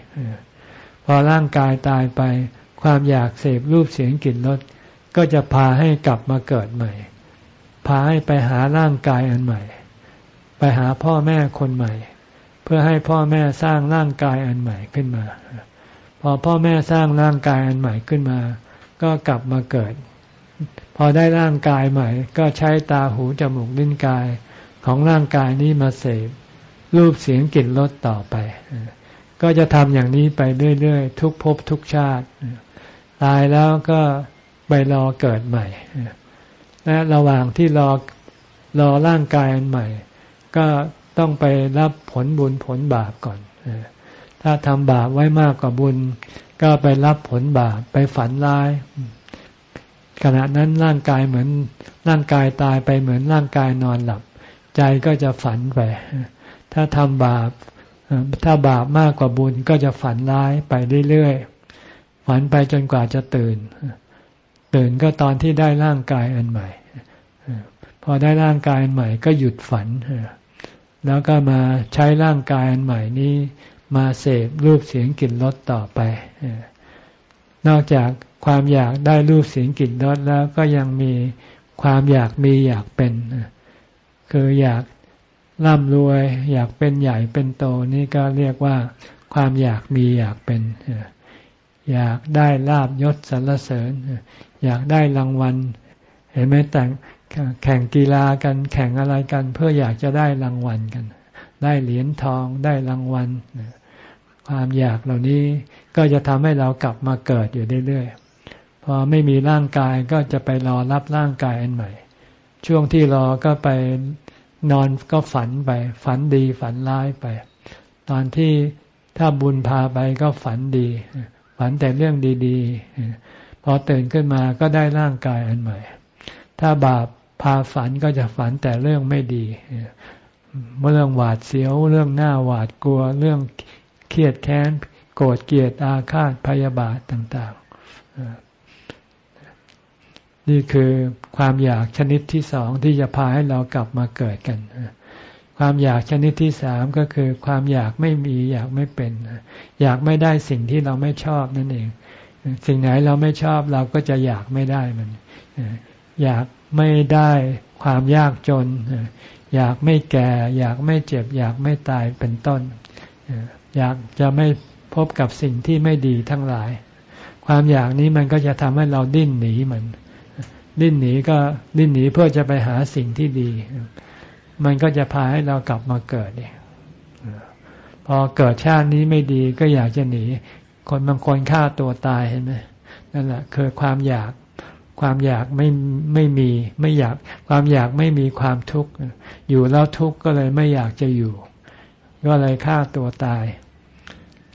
พอร่างกายตายไป ความอยากเสพรูปเสียงกลิ่นรสก็จะพาให้กลับมาเกิดใหม่ พาให้ไปหาร่างกายอันใหม่ ไปหาพ่อแม่คนใหม่ เพื่อให้พ่อแม่สร้างร่างกายอันใหม่ขึ้นมา พอพ่อแม่สร้างร่างกายอันใหม่ขึ้นมา ก็กลับมาเกิด พอได้ร่างกายใหม่ ก็ใช้ตาหูจมูกลิ้นกายของร่างกายนี้มาเสพรูปเสียงกลิ่นรสต่อไป ก็จะทำอย่างนี้ไปเรื่อยๆ ทุกภพทุกชาติ ตายแล้วก็ไปรอเกิดใหม่ และระหว่างที่รอรอร่างกายอันใหม่ ก็ต้องไปรับผลบุญผลบาปก่อน ถ้าทำบาปไว้มากกว่าบุญ ก็ไปรับผลบาปไปฝันร้าย ขณะนั้นร่างกายเหมือนร่างกายตายไปเหมือนร่างกายนอนหลับ ใจก็จะฝันไป ถ้าทำบาปถ้าบาปมากกว่าบุญก็จะฝันร้ายไปเรื่อยๆ ฝันไปจนกว่าจะตื่น ตื่นก็ตอนที่ได้ร่างกายอันใหม่ พอได้ร่างกายอันใหม่ก็หยุดฝัน แล้วก็มาใช้ร่างกายอันใหม่นี้มาเสพรูปเสียงกลิ่นรสต่อไป นอกจากความอยากได้รูปเสียงกลิ่นรสแล้วก็ยังมีความอยากมีอยากเป็น คืออยากร่ำรวย อยากเป็นใหญ่เป็นโตนี่ก็เรียกว่า ความอยากมีอยากเป็น อยากได้ลาบยศสรรเสริญ อยากได้รางวัล เห็นไหมแต่งแข่งกีฬากันแข่งอะไรกัน เพื่ออยากจะได้รางวัลกัน ได้เหรียญทองได้รางวัลความอยากเหล่านี้ก็จะทำให้เรากลับมาเกิดอยู่เรื่อยๆพอไม่มีร่างกายก็จะไปรอรับร่างกายอันใหม่ ช่วงที่รอก็ไปนอนก็ฝันไป ฝันดีฝันร้ายไป ตอนที่ถ้าบุญพาไปก็ฝันดี ฝันแต่เรื่องดี ๆ พอตื่นขึ้นมาก็ได้ร่างกายอันใหม่ ถ้าบาปพาฝันก็จะฝันแต่เรื่องไม่ดีเรื่องหวาดเสียว เรื่องหน้าหวาดกลัว เรื่องเครียดแค้น โกรธเกลียดอาฆาตพยาบาทต่าง ๆ นี่คือความอยากชนิดที่สองที่จะพาให้เรากลับมาเกิดกัน ความอยากชนิดที่สามก็คือ ความอยากไม่มีอยากไม่เป็น อยากไม่ได้สิ่งที่เราไม่ชอบนั่นเอง สิ่งไหนเราไม่ชอบเราก็จะอยากไม่ได้มัน อยากไม่ได้ความยากจน อยากไม่แก่ อยากไม่เจ็บ อยากไม่ตายเป็นต้น อยากจะไม่พบกับสิ่งที่ไม่ดีทั้งหลาย ความอยากนี้มันก็จะทำให้เราดิ้นหนีมัน ดิ้นหนีก็ดิ้นหนีเพื่อจะไปหาสิ่งที่ดี มันก็จะพาให้เรากลับมาเกิดเองพอเกิดชาตินี้ไม่ดีก็อยากจะหนี คนบางคนฆ่าตัวตายเห็นไหมนั่นแหละคือความอยากความอยากไม่ไม่มีไม่อยากความอยากไม่มีความทุกข์อยู่แล้วทุกข์ก็เลยไม่อยากจะอยู่ ก็เลยฆ่าตัวตาย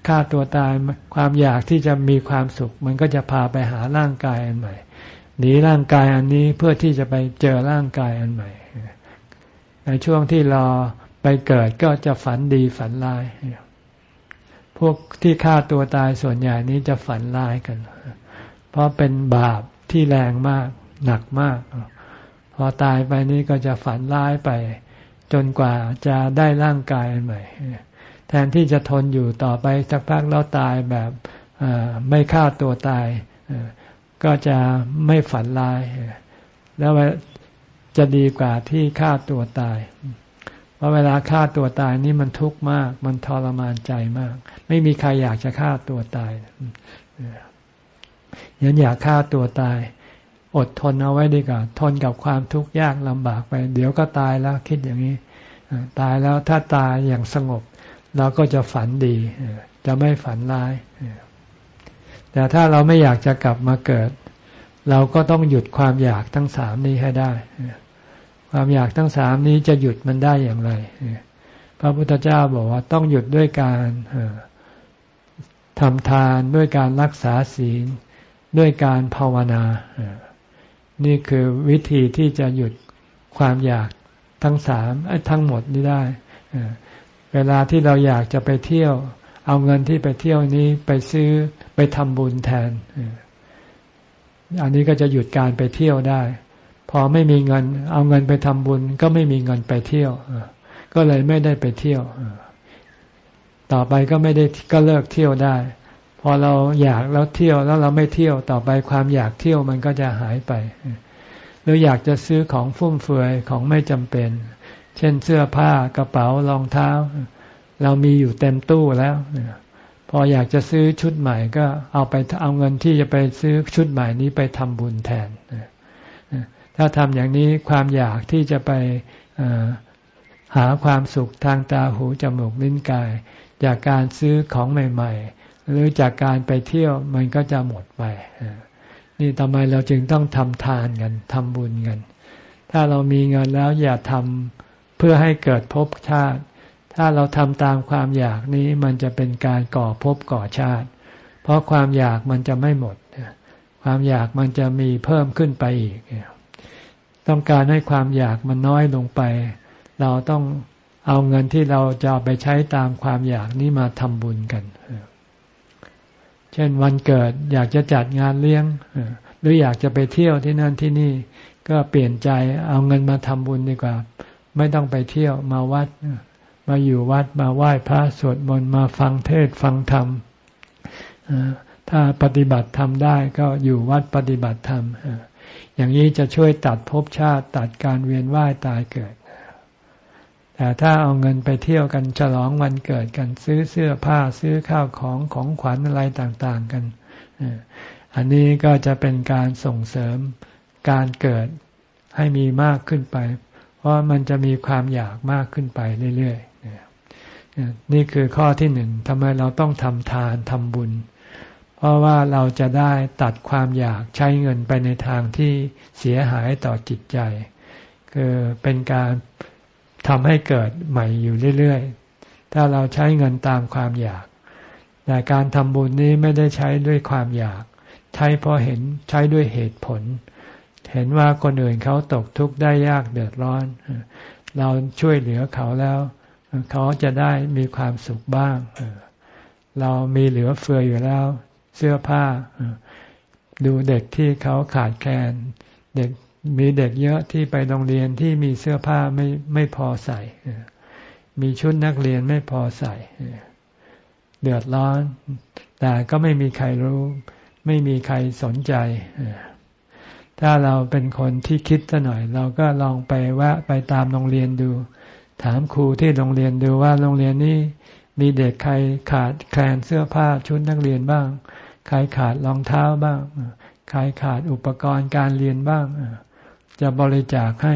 ฆ่าตัวตายความอยากที่จะมีความสุข มันก็จะพาไปหาร่างกายอันใหม่หนีร่างกายอันนี้เพื่อที่จะไปเจอร่างกายอันใหม่ ในช่วงที่รอไปเกิดก็จะฝันดีฝันร้าย พวกที่ฆ่าตัวตายส่วนใหญ่นี้จะฝันร้ายกัน เพราะเป็นบาปที่แรงมากหนักมาก พอตายไปนี้ก็จะฝันร้ายไป จนกว่าจะได้ร่างกายใหม่ แทนที่จะทนอยู่ต่อไปสักพักแล้วตายแบบไม่ฆ่าตัวตาย ก็จะไม่ฝันร้าย แล้วจะดีกว่าที่ฆ่าตัวตาย พราะเวลาฆ่าตัวตายนี่มันทุกข์มาก มันทรมานใจมาก ไม่มีใครอยากจะฆ่าตัวตายยันอยากฆ่าตัวตาย อดทนเอาไว้ดีกว่าทนกับความทุกข์ยากลำบากไป เดี๋ยวก็ตายแล้วคิดอย่างนี้ตายแล้วถ้าตายอย่างสงบ เราก็จะฝันดีจะไม่ฝันร้ายแต่ถ้าเราไม่อยากจะกลับมาเกิด เราก็ต้องหยุดความอยากทั้งสามนี้ให้ได้ ความอยากทั้งสามนี้จะหยุดมันได้อย่างไรพระพุทธเจ้าบอกว่าต้องหยุดด้วยการทำทานด้วยการรักษาศีล ด้วยการภาวนา นี่คือวิธีที่จะหยุดความอยากทั้งสามทั้งหมดนี้ได้เวลาที่เราอยากจะไปเที่ยว เอาเงินที่ไปเที่ยวนี้ไปซื้อไปทำบุญแทน อันนี้ก็จะหยุดการไปเที่ยวได้ พอไม่มีเงิน เอาเงินไปทำบุญ ก็ไม่มีเงินไปเที่ยวก็เลยไม่ได้ไปเที่ยวต่อไปก็ไม่ได้ก็เลิกเที่ยวได้ พอเราอยากแล้วเที่ยวแล้วเราไม่เที่ยวต่อไปความอยากเที่ยวมันก็จะหายไปหรืออยากจะซื้อของฟุ่มเฟือยของไม่จำเป็น เช่นเสื้อผ้ากระเป๋ารองเท้า เรามีอยู่เต็มตู้แล้วพออยากจะซื้อชุดใหม่ก็เอาไปเอาเงินที่จะไปซื้อชุดใหม่นี้ไปทำบุญแทน ถ้าทำอย่างนี้ความอยากที่จะไปหาความสุขทางตาหูจมูกลิ้นกาย จากการซื้อของใหม่ ๆ หรือจากการไปเที่ยวมันก็จะหมดไป นี่ทำไมเราจึงต้องทำทานกันทำบุญกัน ถ้าเรามีเงินแล้วอย่าทำเพื่อให้เกิดภพชาติ ถ้าเราทำตามความอยากนี้มันจะเป็นการก่อภพก่อชาติ เพราะความอยากมันจะไม่หมด ความอยากมันจะมีเพิ่มขึ้นไปอีก ต้องการให้ความอยากมันน้อยลงไป เราต้องเอาเงินที่เราจะไปใช้ตามความอยากนี้มาทำบุญกัน เช่นวันเกิดอยากจะจัดงานเลี้ยง หรืออยากจะไปเที่ยวที่นั่นที่นี่ ก็เปลี่ยนใจเอาเงินมาทำบุญดีกว่า ไม่ต้องไปเที่ยวมาวัด มาอยู่วัดมาไหว้พระสวดมนต์มาฟังเทศฟังธรรมถ้าปฏิบัติธรรมได้ก็อยู่วัดปฏิบัติธรรม อย่างนี้จะช่วยตัดภพชาติตัดการเวียนว่ายตายเกิด แต่ถ้าเอาเงินไปเที่ยวกันฉลองวันเกิดกันซื้อเสื้อผ้าซื้อข้าวของของขวัญอะไรต่างๆกัน อันนี้ก็จะเป็นการส่งเสริมการเกิดให้มีมากขึ้นไป เพราะมันจะมีความอยากมากขึ้นไปเรื่อยๆนี่คือข้อที่หนึ่งทำไมเราต้องทำทานทำบุญ เพราะว่าเราจะได้ตัดความอยากใช้เงินไปในทางที่เสียหายต่อจิตใจ คือเป็นการทำให้เกิดใหม่อยู่เรื่อยๆ ถ้าเราใช้เงินตามความอยาก แต่การทำบุญนี้ไม่ได้ใช้ด้วยความอยาก ใช้เพราะเห็นใช้ด้วยเหตุผล เห็นว่าคนอื่นเขาตกทุกข์ได้ยากเดือดร้อน เราช่วยเหลือเขาแล้ว เขาจะได้มีความสุขบ้าง เรามีเหลือเฟืออยู่แล้ว เสื้อผ้า ดูเด็กที่เขาขาดแคลนเด็กมีเด็กเยอะที่ไปโรงเรียนที่มีเสื้อผ้าไม่ไม่พอใส่ มีชุดนักเรียนไม่พอใส่ เดือดร้อน แต่ก็ไม่มีใครรู้ ไม่มีใครสนใจ ถ้าเราเป็นคนที่คิดซะหน่อย เราก็ลองไปแวะไปตามโรงเรียนดู ถามครูที่โรงเรียนดูว่าโรงเรียนนี้มีเด็กใครขาดแคลนเสื้อผ้าชุดนักเรียนบ้าง ใครขาดรองเท้าบ้าง ใครขาดอุปกรณ์การเรียนบ้าง จะบริจาคให้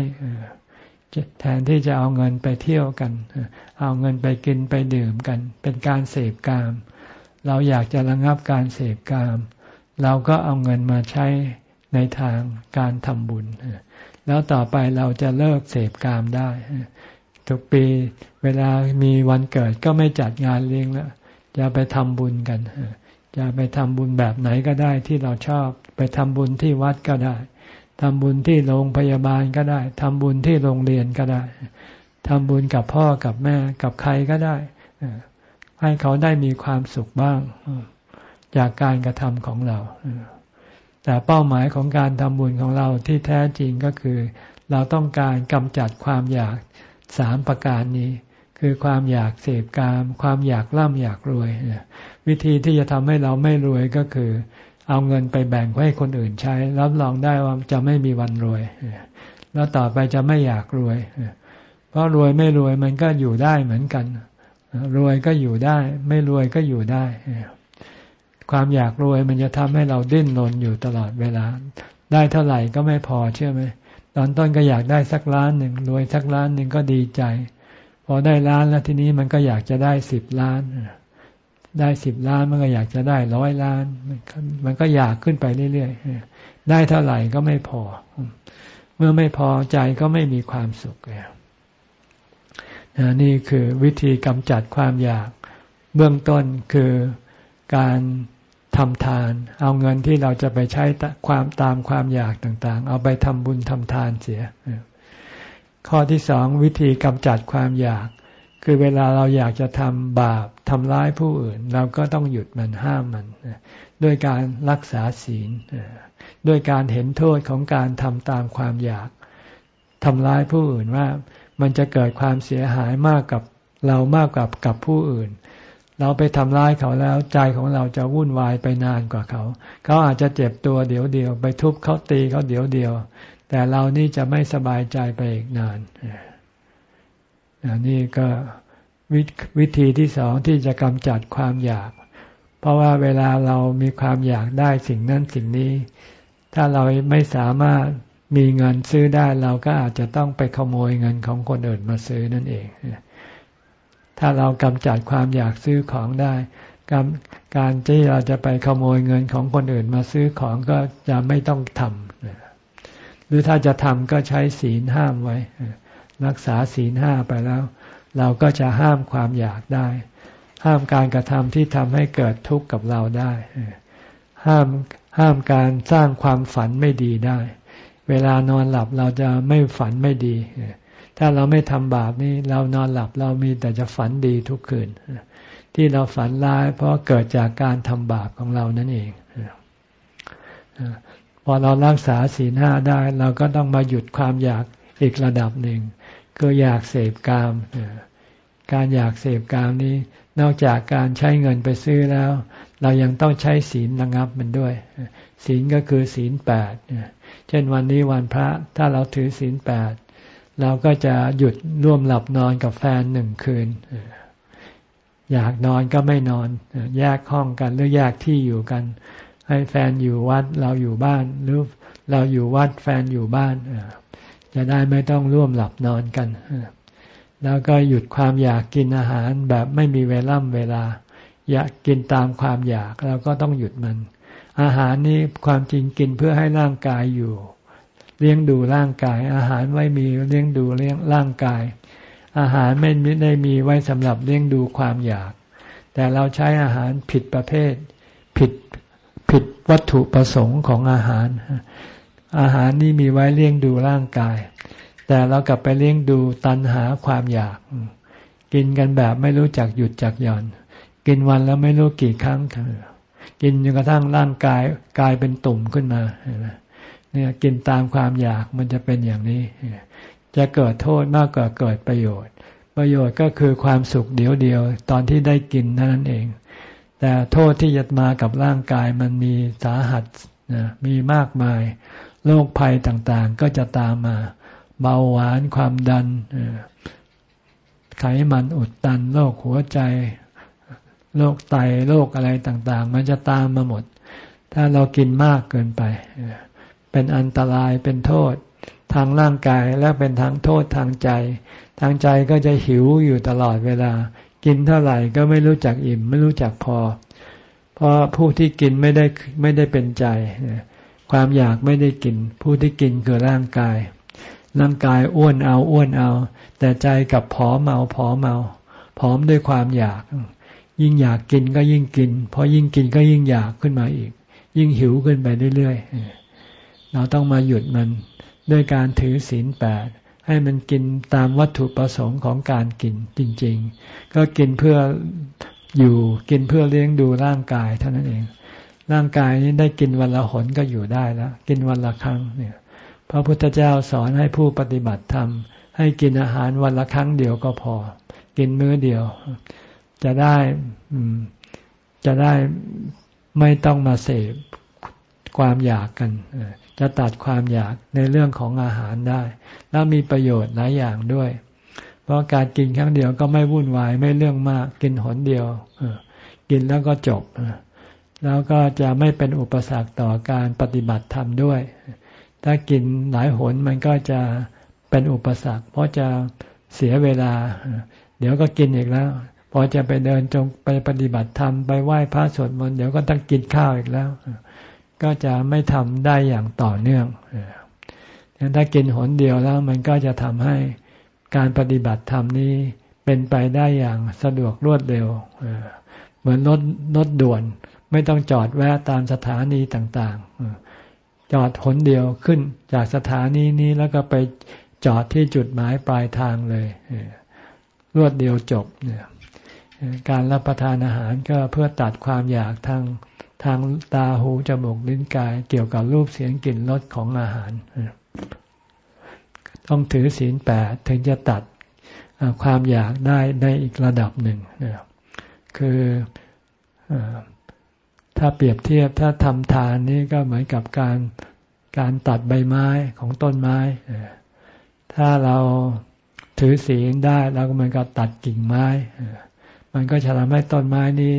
แทนที่จะเอาเงินไปเที่ยวกัน เอาเงินไปกินไปดื่มกัน เป็นการเสพกาม เราอยากจะระงับการเสพกาม เราก็เอาเงินมาใช้ในทางการทำบุญ แล้วต่อไปเราจะเลิกเสพกามได้ ทุกปีเวลามีวันเกิดก็ไม่จัดงานเลี้ยงแล้วจะไปทำบุญกัน จะไปทำบุญแบบไหนก็ได้ที่เราชอบ ไปทำบุญที่วัดก็ได้ทำบุญที่โรงพยาบาลก็ได้ทำบุญที่โรงเรียนก็ได้ทำบุญกับพ่อกับแม่กับใครก็ได้ให้เขาได้มีความสุขบ้างจากการกระทำของเราแต่เป้าหมายของการทำบุญของเราที่แท้จริงก็คือ เราต้องการกำจัดความอยากสามประการนี้ คือความอยากเสพกาม ความอยากร่ำอยากรวย วิธีที่จะทำให้เราไม่รวยก็คือ เอาเงินไปแบ่งให้คนอื่นใช้ รับรองได้ว่าจะไม่มีวันรวย แล้วต่อไปจะไม่อยากรวย เพราะรวยไม่รวยมันก็อยู่ได้เหมือนกัน รวยก็อยู่ได้ ไม่รวยก็อยู่ได้ความอยากรวยมันจะทำให้เราดิ้นรนอยู่ตลอดเวลา ได้เท่าไหร่ก็ไม่พอเชื่อไหมตอนต้นก็อยากได้สักล้านหนึ่งรวยสักล้านหนึ่งก็ดีใจ พอได้ล้านแล้วทีนี้มันก็อยากจะได้สิบล้าน ได้สิบล้านมันก็อยากจะได้ร้อยล้าน มันก็อยากขึ้นไปเรื่อยๆ ได้เท่าไหร่ก็ไม่พอ เมื่อไม่พอใจก็ไม่มีความสุขแล้วนี่คือวิธีกำจัดความอยากเบื้องต้นคือการทำทาน เอาเงินที่เราจะไปใช้ความตามความอยากต่าง ๆ เอาไปทำบุญทำทานเสีย ข้อที่สองวิธีกำจัดความอยาก คือเวลาเราอยากจะทำบาปทำร้ายผู้อื่น เราก็ต้องหยุดมันห้ามมันด้วยการรักษาศีลด้วยการเห็นโทษของการทำตามความอยากทำร้ายผู้อื่นว่ามันจะเกิดความเสียหายมากกับเรามากกว่ากับผู้อื่น เราไปทำร้ายเขาแล้วใจของเราจะวุ่นวายไปนานกว่าเขา เขาอาจจะเจ็บตัวเดี๋ยวเดียว ไปทุบเขาตีเขาเดี๋ยวเดียว แต่เรานี่จะไม่สบายใจไปอีกนานนี่ก็ววิธีที่สองที่จะกำจัดความอยาก เพราะว่าเวลาเรามีความอยากได้สิ่งนั้นสิ่งนี้ ถ้าเราไม่สามารถมีเงินซื้อได้เราก็อาจจะต้องไปขโมยเงินของคนอื่นมาซื้อนั่นเอง ถ้าเรากำจัดความอยากซื้อของได้ การที่เราจะไปขโมยเงินของคนอื่นมาซื้อของก็จะไม่ต้องทำ หรือถ้าจะทำก็ใช้ศีลห้ามไว้ รักษาศีลห้าไปแล้ว เราก็จะห้ามความอยากได้ ห้ามการกระทำที่ทำให้เกิดทุกข์กับเราได้ ห้ามห้ามการสร้างความฝันไม่ดีได้ เวลานอนหลับเราจะไม่ฝันไม่ดี ถ้าเราไม่ทำบาปนี่เรานอนหลับเรามีแต่จะฝันดีทุกคืน ที่เราฝันร้ายเพราะเกิดจากการทำบาปของเรานั่นเอง พอเรารักษาศีลห้าได้เราก็ต้องมาหยุดความอยากอีกระดับหนึ่งก็อยากเสพกาม การอยากเสพกามนี้ นอกจากการใช้เงินไปซื้อแล้ว เรายังต้องใช้ศีลระงับมันด้วย ศีลก็คือศีลแปดเช่นวันนี้วันพระถ้าเราถือศีลแปดเราก็จะหยุดร่วมหลับนอนกับแฟนหนึ่งคืน อยากนอนก็ไม่นอน แยกห้องกันหรือแยกที่อยู่กัน ให้แฟนอยู่วัดเราอยู่บ้านหรือเราอยู่วัดแฟนอยู่บ้านจะได้ไม่ต้องร่วมหลับนอนกันแล้วก็หยุดความอยากกินอาหารแบบไม่มีเวล่ำเวลา อยากกินตามความอยากเราก็ต้องหยุดมัน อาหารนี้ความจริงกินเพื่อให้ร่างกายอยู่ เลี้ยงดูร่างกาย อาหารไม่มีเลี้ยงดูเลี้ยงร่างกาย อาหารไม่ได้มีไว้สำหรับเลี้ยงดูความอยาก แต่เราใช้อาหารผิดประเภท ผิดวัตถุประสงค์ของอาหาร อาหารนี้มีไว้เลี้ยงดูร่างกาย แต่เรากลับไปเลี้ยงดูตันหาความอยาก กินกันแบบไม่รู้จักหยุดจักหย่อน กินวันแล้วไม่รู้กี่ครั้ง กินจนกระทั่งร่างกายกลายเป็นตุ่มขึ้นมาเนี่ยกินตามความอยากมันจะเป็นอย่างนี้ จะเกิดโทษมากกว่าเกิดประโยชน์ ประโยชน์ก็คือความสุขเดียวเดียวตอนที่ได้กินนั่นเอง แต่โทษที่จะมากับร่างกายมันมีสาหัสนะมีมากมายโรคภัยต่างๆ ก็จะตามมา เบาหวานความดันไขมันอุดตันโรคหัวใจโรคไตโรคอะไรต่างๆ มันจะตามมาหมด ถ้าเรากินมากเกินไป เป็นอันตรายเป็นโทษ ทางร่างกายและเป็นทางโทษทางใจ ทางใจก็จะหิวอยู่ตลอดเวลา กินเท่าไหร่ก็ไม่รู้จักอิ่ม ไม่รู้จักพอ เพราะผู้ที่กินไม่ได้ไม่ได้เป็นใจ ความอยากไม่ได้กิน ผู้ที่กินคือร่างกาย ร่างกายอ้วนเอาอ้วนเอา แต่ใจกับผอมเอาผอมเอาผอมด้วยความอยาก ยิ่งอยากกินก็ยิ่งกินพอยิ่งกินก็ยิ่งอยากขึ้นมาอีก ยิ่งหิวขึ้นไปเรื่อยๆเราต้องมาหยุดมันด้วยการถือศีลแปด ให้มันกินตามวัตถุประสงค์ของการกินจริง ๆ ก็กินเพื่ออยู่กินเพื่อเลี้ยงดูร่างกายเท่านั้นเอง ร่างกายนี้ได้กินวันละหนก็อยู่ได้แล้ว กินวันละครั้งเนี่ยพระพุทธเจ้าสอนให้ผู้ปฏิบัติธรรม ให้กินอาหารวันละครั้งเดียวก็พอ กินมื้อเดียว จะได้จะได้ไม่ต้องมาเสพความอยากกัน จะตัดความอยากในเรื่องของอาหารได้ แล้วมีประโยชน์หลายอย่างด้วย เพราะการกินครั้งเดียวก็ไม่วุ่นวายไม่เรื่องมาก กินหนเดียวกินแล้วก็จบ แล้วก็จะไม่เป็นอุปสรรคต่อการปฏิบัติธรรมด้วย ถ้ากินหลายหนมันก็จะเป็นอุปสรรค เพราะจะเสียเวลา เดี๋ยวก็กินอีกแล้วพอจะไปเดินจงไปปฏิบัติธรรมไปไหว้พระสวดมนต์เดี๋ยวก็ต้องกินข้าวอีกแล้ว ก็จะไม่ทำได้อย่างต่อเนื่องถ้ากินหนเดียวแล้วมันก็จะทำให้การปฏิบัติธรรมนี้เป็นไปได้อย่างสะดวกรวดเร็ว เหมือนรถรถด่วน ไม่ต้องจอดแวะตามสถานีต่างๆ จอดหนเดียวขึ้นจากสถานีนี้แล้วก็ไปจอดที่จุดหมายปลายทางเลย รวดเดียวจบ การรับประทานอาหารก็เพื่อตัดความอยากทาง ทางตาหูจมูกลิ้นกาย เกี่ยวกับรูปเสียงกลิ่นรสของอาหาร ต้องถือศีลแปดถึงจะตัดความอยากได้ในอีกระดับหนึ่งคือถ้าเปรียบเทียบถ้าทำทานนี่ก็เหมือนกับการการตัดใบไม้ของต้นไม้ ถ้าเราถือศีลได้เราก็เหมือนกับตัดกิ่งไม้ มันก็จะทำให้ต้นไม้นี้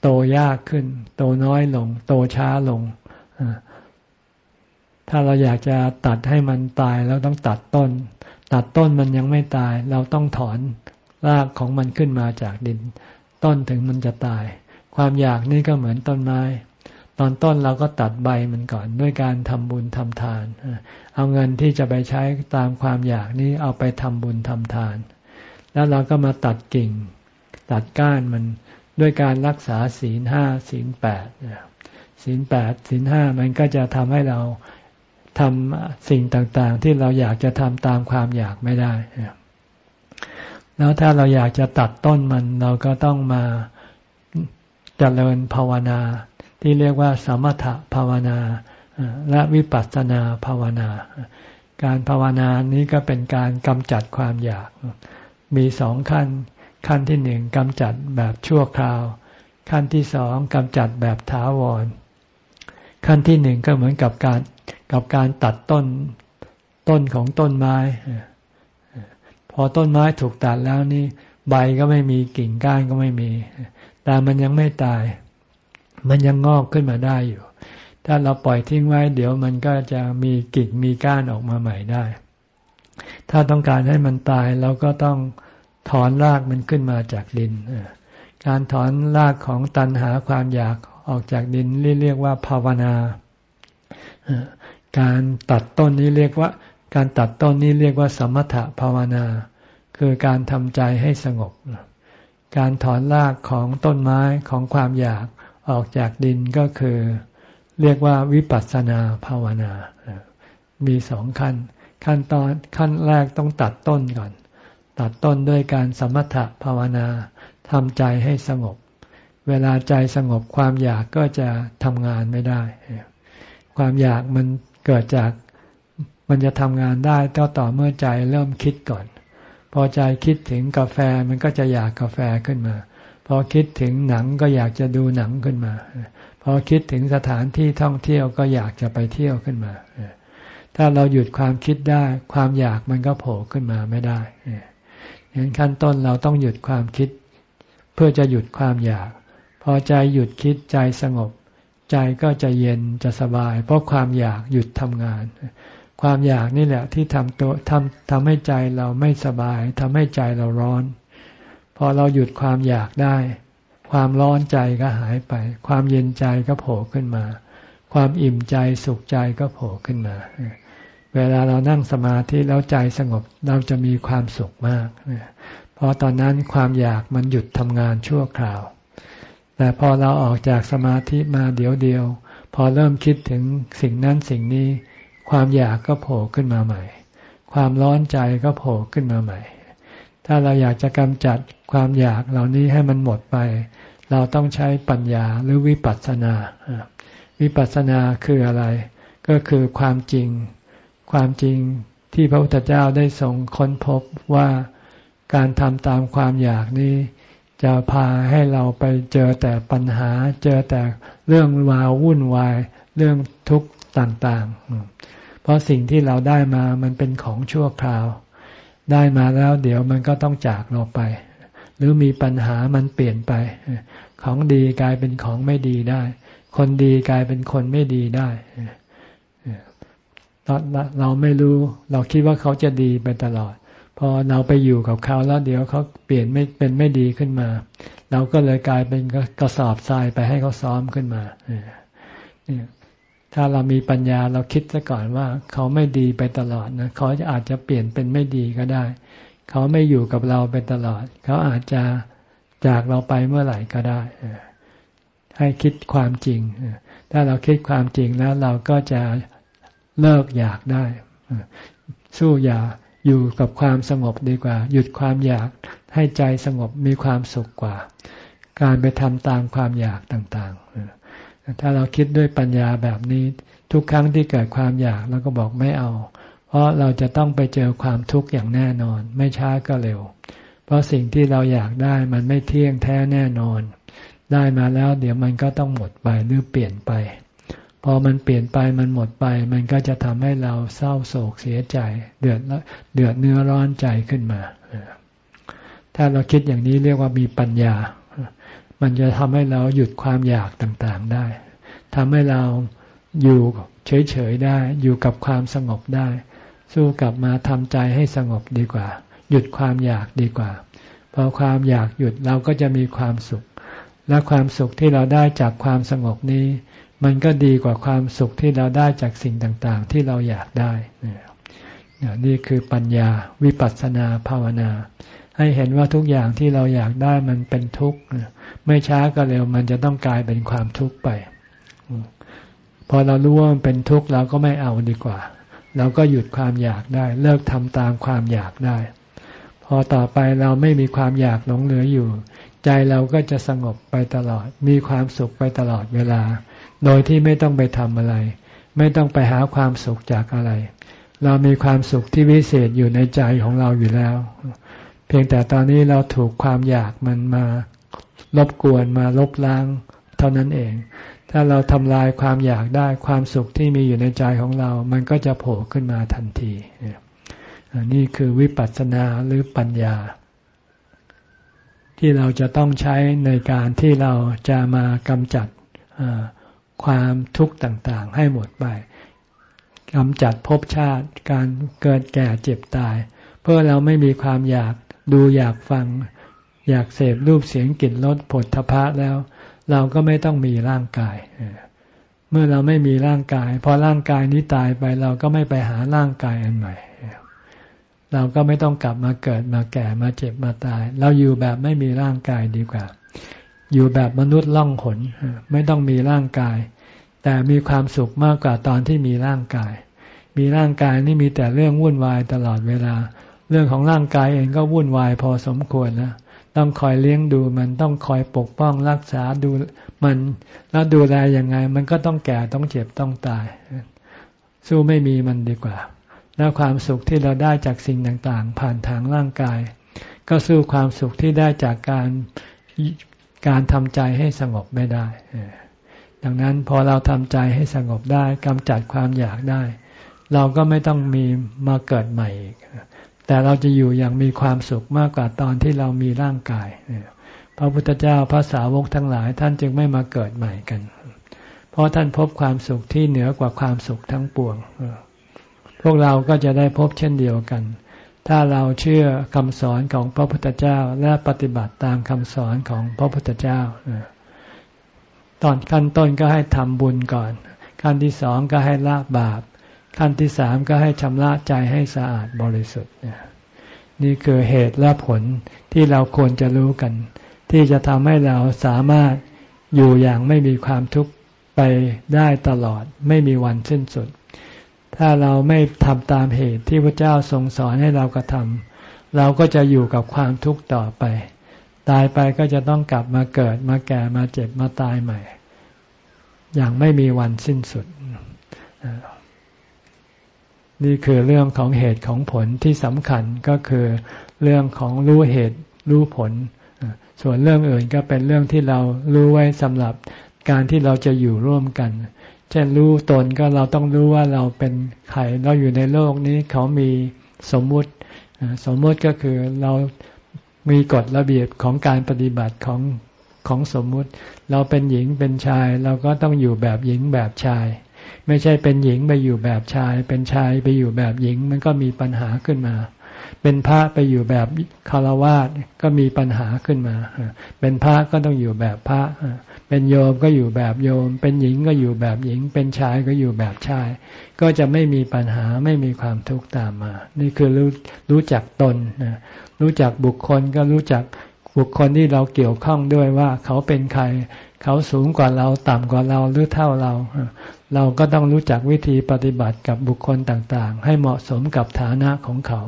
โตยากขึ้น โตน้อยลง โตช้าลง ถ้าเราอยากจะตัดให้มันตายเราต้องตัดต้น ตัดต้นมันยังไม่ตาย เราต้องถอนรากของมันขึ้นมาจากดิน ต้นถึงมันจะตาย ความอยากนี่ก็เหมือนต้นไม้ ตอนต้นเราก็ตัดใบมันก่อนด้วยการทำบุญทำทาน เอาเงินที่จะไปใช้ตามความอยากนี้เอาไปทำบุญทำทาน แล้วเราก็มาตัดกิ่ง ตัดก้านมัน ด้วยการรักษาศีลห้าศีลแปดศีลแปดศีลห้ามันก็จะทำให้เราทำสิ่งต่างๆ ที่เราอยากจะทำตามความอยากไม่ได้ แล้วถ้าเราอยากจะตัดต้นมันเราก็ต้องมาเจริญภาวนา ที่เรียกว่า สมถภาวนาและวิปัสสนาภาวนา การภาวนานี้ก็เป็นการกำจัดความอยาก มีสองขั้น ขั้นที่หนึ่งกำจัดแบบชั่วคราว ขั้นที่สองกำจัดแบบถาวร ขั้นที่หนึ่งก็เหมือนกับการกับการตัดต้นต้นของต้นไม้ พอต้นไม้ถูกตัดแล้วนี่ใบก็ไม่มีกิ่งก้านก็ไม่มี แต่มันยังไม่ตาย มันยังงอกขึ้นมาได้อยู่ ถ้าเราปล่อยทิ้งไว้ เดี๋ยวมันก็จะมีกิ่งมีก้านออกมาใหม่ได้ ถ้าต้องการให้มันตายเราก็ต้อง ถอนรากมันขึ้นมาจากดินการถอนรากของตันหาความอยากออกจากดินเรียกว่าภาวนาการตัดต้นนี้เรียกว่า การตัดต้นนี้เรียกว่าสมถะภาวนา คือการทำใจให้สงบ การถอนรากของต้นไม้ของความอยากออกจากดินก็คือ เรียกว่าวิปัสสนาภาวนา มีสองขั้น ขั้นตอนขั้นแรกต้องตัดต้นก่อน ตัดต้นด้วยการสมถะภาวนาทำใจให้สงบ เวลาใจสงบความอยากก็จะทำงานไม่ได้ ความอยากมันเกิดจากมันจะทำงานได้ก็ต่อเมื่อใจเริ่มคิดก่อน พอใจคิดถึงกาแฟมันก็จะอยากกาแฟขึ้นมา พอคิดถึงหนังก็อยากจะดูหนังขึ้นมา พอคิดถึงสถานที่ท่องเที่ยวก็อยากจะไปเที่ยวขึ้นมา ถ้าเราหยุดความคิดได้ ความอยากมันก็โผล่ขึ้นมาไม่ได้ งั้นขั้นต้นเราต้องหยุดความคิด เพื่อจะหยุดความอยาก พอใจหยุดคิดใจสงบ ใจก็จะเย็นจะสบาย เพราะความอยากหยุดทำงาน ความอยากนี่แหละที่ทำตัวทำทำให้ใจเราไม่สบายทำให้ใจเราร้อน พอเราหยุดความอยากได้ ความร้อนใจก็หายไป ความเย็นใจก็โผล่ขึ้นมา ความอิ่มใจสุขใจก็โผล่ขึ้นมา เวลาเรานั่งสมาธิแล้วใจสงบเราจะมีความสุขมากเพราะตอนนั้นความอยากมันหยุดทำงานชั่วคราว แต่พอเราออกจากสมาธิมาเดี๋ยวเดียว พอเริ่มคิดถึงสิ่งนั้นสิ่งนี้ ความอยากก็โผล่ขึ้นมาใหม่ ความร้อนใจก็โผล่ขึ้นมาใหม่ ถ้าเราอยากจะกำจัดความอยากเหล่านี้ให้มันหมดไป เราต้องใช้ปัญญาหรือวิปัสสนา วิปัสสนาคืออะไร ก็คือความจริง ความจริงที่พระพุทธเจ้าได้ทรงค้นพบว่าการทำตามความอยากนี้ จะพาให้เราไปเจอแต่ปัญหา เจอแต่เรื่องวาววุ่นวาย เรื่องทุกข์ต่างๆ เพราะสิ่งที่เราได้มามันเป็นของชั่วคราว ได้มาแล้วเดี๋ยวมันก็ต้องจากเราไป หรือมีปัญหามันเปลี่ยนไป ของดีกลายเป็นของไม่ดีได้ คนดีกลายเป็นคนไม่ดีได้ เราไม่รู้ เราคิดว่าเขาจะดีไปตลอด พอเราไปอยู่กับเขาแล้วเดี๋ยวเขาเปลี่ยนไม่เป็นไม่ดีขึ้นมา เราก็เลยกลายเป็นกระสอบทรายไปให้เขาซ้อมขึ้นมาเนี่ยถ้าเรามีปัญญาเราคิดซะก่อนว่า เขาไม่ดีไปตลอดนะเขาจะอาจจะเปลี่ยนเป็นไม่ดีก็ได้ เขาไม่อยู่กับเราไปตลอด เขาอาจจะจากเราไปเมื่อไหร่ก็ได้ให้คิดความจริงถ้าเราคิดความจริงแล้วเราก็จะ เลิกอยากได้ สู้อยากอยู่กับความสงบดีกว่า หยุดความอยากให้ใจสงบมีความสุขกว่า การไปทำตามความอยากต่างๆ ถ้าเราคิดด้วยปัญญาแบบนี้ ทุกครั้งที่เกิดความอยากเราก็บอกไม่เอา เพราะเราจะต้องไปเจอความทุกข์อย่างแน่นอน ไม่ช้าก็เร็ว เพราะสิ่งที่เราอยากได้มันไม่เที่ยงแท้แน่นอน ได้มาแล้วเดี๋ยวมันก็ต้องหมดไปหรือเปลี่ยนไป อมันเปลี่ยนไปมันหมดไป มันก็จะทำให้เราเศร้าโศกเสียใจ เดือดเดือดเนื้อร้อนใจขึ้นมา ถ้าเราคิดอย่างนี้เรียกว่ามีปัญญา มันจะทำให้เราหยุดความอยากต่างๆได้ทำให้เราอยู่เฉยๆได้ อยู่กับความสงบได้ สู้กลับมาทำใจให้สงบดีกว่า หยุดความอยากดีกว่า พอความอยากหยุดเราก็จะมีความสุข และความสุขที่เราได้จากความสงบนี้ มันก็ดีกว่าความสุขที่เราได้จากสิ่งต่างๆ ที่เราอยากได้ นี่คือปัญญาวิปัสสนาภาวนา ให้เห็นว่าทุกอย่างที่เราอยากได้มันเป็นทุกข์ไม่ช้าก็เร็วมันจะต้องกลายเป็นความทุกข์ไปพอเรารู้ว่ามันเป็นทุกข์เราก็ไม่เอาดีกว่า เราก็หยุดความอยากได้ เลิกทำตามความอยากได้ พอต่อไปเราไม่มีความอยากหลงเหลืออยู่ ใจเราก็จะสงบไปตลอด มีความสุขไปตลอดเวลา โดยที่ไม่ต้องไปทำอะไร ไม่ต้องไปหาความสุขจากอะไร เรามีความสุขที่วิเศษอยู่ในใจของเราอยู่แล้ว เพียงแต่ตอนนี้เราถูกความอยากมันมาลบกวนมาลบล้าง เท่านั้นเอง ถ้าเราทำลายความอยากได้ความสุขที่มีอยู่ในใจของเรา มันก็จะโผล่ขึ้นมาทันทีนี่คือวิปัสสนาหรือปัญญา ที่เราจะต้องใช้ในการที่เราจะมากำจัด ความทุกข์ต่างๆ ให้หมดไปกำจัดภพชาติการเกิดแก่เจ็บตาย เพื่อเราไม่มีความอยากดูอยากฟัง อยากเสพรูปเสียงกลิ่นรสผลทพะแล้ว เราก็ไม่ต้องมีร่างกาย เมื่อเราไม่มีร่างกาย พอร่างกายนี้ตายไปเราก็ไม่ไปหาร่างกายอันใหม่ เราก็ไม่ต้องกลับมาเกิดมาแก่มาเจ็บมาตาย เราอยู่แบบไม่มีร่างกายดีกว่า อยู่แบบมนุษย์ล่องหนไม่ต้องมีร่างกาย แต่มีความสุขมากกว่าตอนที่มีร่างกาย มีร่างกายนี่มีแต่เรื่องวุ่นวายตลอดเวลา เรื่องของร่างกายเองก็วุ่นวายพอสมควรนะต้องคอยเลี้ยงดูมันต้องคอยปกป้องรักษาดูมันแล้วดูแลยังไง มันก็ต้องแก่ต้องเจ็บต้องตาย สู้ไม่มีมันดีกว่า แล้วความสุขที่เราได้จากสิ่งต่างๆ ผ่านทางร่างกาย ก็สู้ความสุขที่ได้จากการ การทำใจให้สงบไม่ได้ ดังนั้นพอเราทำใจให้สงบได้กำจัดความอยากได้ เราก็ไม่ต้องมีมาเกิดใหม่อีก แต่เราจะอยู่อย่างมีความสุขมากกว่าตอนที่เรามีร่างกาย พระพุทธเจ้าพระสาวกทั้งหลายท่านจึงไม่มาเกิดใหม่กัน เพราะท่านพบความสุขที่เหนือกว่าความสุขทั้งปวง พวกเราก็จะได้พบเช่นเดียวกัน ถ้าเราเชื่อคำสอนของพระพุทธเจ้าและปฏิบัติตามคำสอนของพระพุทธเจ้า ตอนขั้นต้นก็ให้ทำบุญก่อน ขั้นที่สองก็ให้ละบาป ขั้นที่สามก็ให้ชำระใจให้สะอาดบริสุทธิ์ นี่คือเหตุและผลที่เราควรจะรู้กัน ที่จะทำให้เราสามารถอยู่อย่างไม่มีความทุกข์ไปได้ตลอดไม่มีวันสิ้นสุด ถ้าเราไม่ทำตามเหตุที่พระเจ้าทรงสอนให้เรากระทำเราก็จะอยู่กับความทุกข์ต่อไป ตายไปก็จะต้องกลับมาเกิดมาแก่มาเจ็บมาตายใหม่ อย่างไม่มีวันสิ้นสุด นี่คือเรื่องของเหตุของผลที่สำคัญก็คือเรื่องของรู้เหตุรู้ผล ส่วนเรื่องอื่นก็เป็นเรื่องที่เรารู้ไว้สำหรับการที่เราจะอยู่ร่วมกัน เช่นรู้ตนก็เราต้องรู้ว่าเราเป็นใครเราอยู่ในโลกนี้เขามีสมมุติ สมมุติก็คือเรามีกฎระเบียบของการปฏิบัติของของสมมุติ เราเป็นหญิงเป็นชาย เราก็ต้องอยู่แบบหญิงแบบชาย ไม่ใช่เป็นหญิงไปอยู่แบบชาย เป็นชายไปอยู่แบบหญิงมันก็มีปัญหาขึ้นมา เป็นพระไปอยู่แบบคารวาสก็มีปัญหาขึ้นมา เป็นพระก็ต้องอยู่แบบพระ เป็นโยมก็อยู่แบบโยม เป็นหญิงก็อยู่แบบหญิง เป็นชายก็อยู่แบบชาย ก็จะไม่มีปัญหาไม่มีความทุกข์ตามมา นี่คือรู้รู้จักตนนะรู้จักบุคคลก็รู้จักบุคคลที่เราเกี่ยวข้องด้วยว่าเขาเป็นใคร เขาสูงกว่าเราต่ำกว่าเราหรือเท่าเรา เราก็ต้องรู้จักวิธีปฏิบัติกับบุคคลต่างๆ ให้เหมาะสมกับฐานะของเขา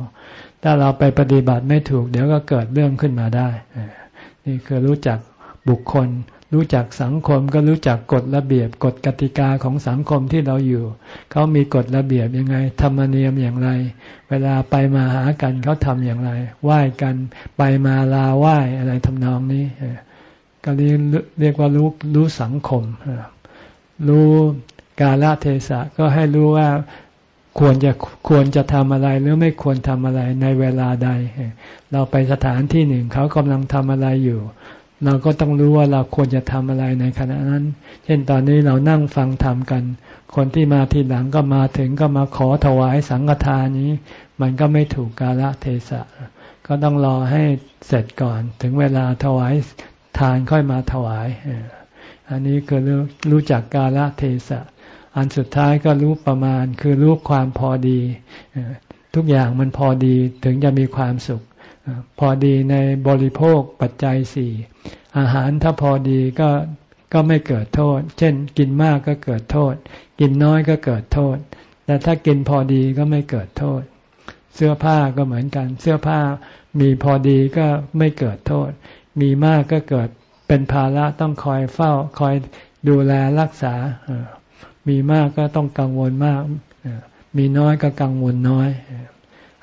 ถ้าเราไปปฏิบัติไม่ถูก เดี๋ยวก็เกิดเรื่องขึ้นมาได้ นี่คือรู้จักบุคคล รู้จักสังคมก็รู้จักกฎระเบียบกฎกติกาของสังคมที่เราอยู่ เขามีกฎระเบียบยังไง ธรรมเนียมอย่างไร เวลาไปมาหากันเขาทำอย่างไร ไหว้กันไปมาลาไหว้อะไรทำนองนี้ก็เรียกเรียกว่ารู้รู้สังคม รู้กาลเทศะก็ให้รู้ว่าควรจะควรจะทำอะไรหรือไม่ควรทำอะไรในเวลาใด เราไปสถานที่หนึ่งเขากำลังทำอะไรอยู่ เราก็ต้องรู้ว่าเราควรจะทำอะไรในขณะนั้น เช่นตอนนี้เรานั่งฟังธรรมกัน คนที่มาทีหลังก็มาถึงก็มาขอถวายสังฆทานนี้ มันก็ไม่ถูกกาลเทศะ ก็ต้องรอให้เสร็จก่อน ถึงเวลาถวายทานค่อยมาถวาย อันนี้คือรู้จักกาลเทศะ อันสุดท้ายก็รู้ประมาณคือรู้ความพอดี ทุกอย่างมันพอดีถึงจะมีความสุข พอดีในบริโภคปัจจัยสี่อาหารถ้าพอดีก็ก็ไม่เกิดโทษ เช่น กินมากก็เกิดโทษ กินน้อยก็เกิดโทษ แต่ถ้ากินพอดีก็ไม่เกิดโทษ เสื้อผ้าก็เหมือนกัน เสื้อผ้ามีพอดีก็ไม่เกิดโทษ มีมากก็เกิดเป็นภาระต้องคอยเฝ้า คอยดูแลรักษา มีมากก็ต้องกังวลมาก มีน้อยก็กังวลน้อย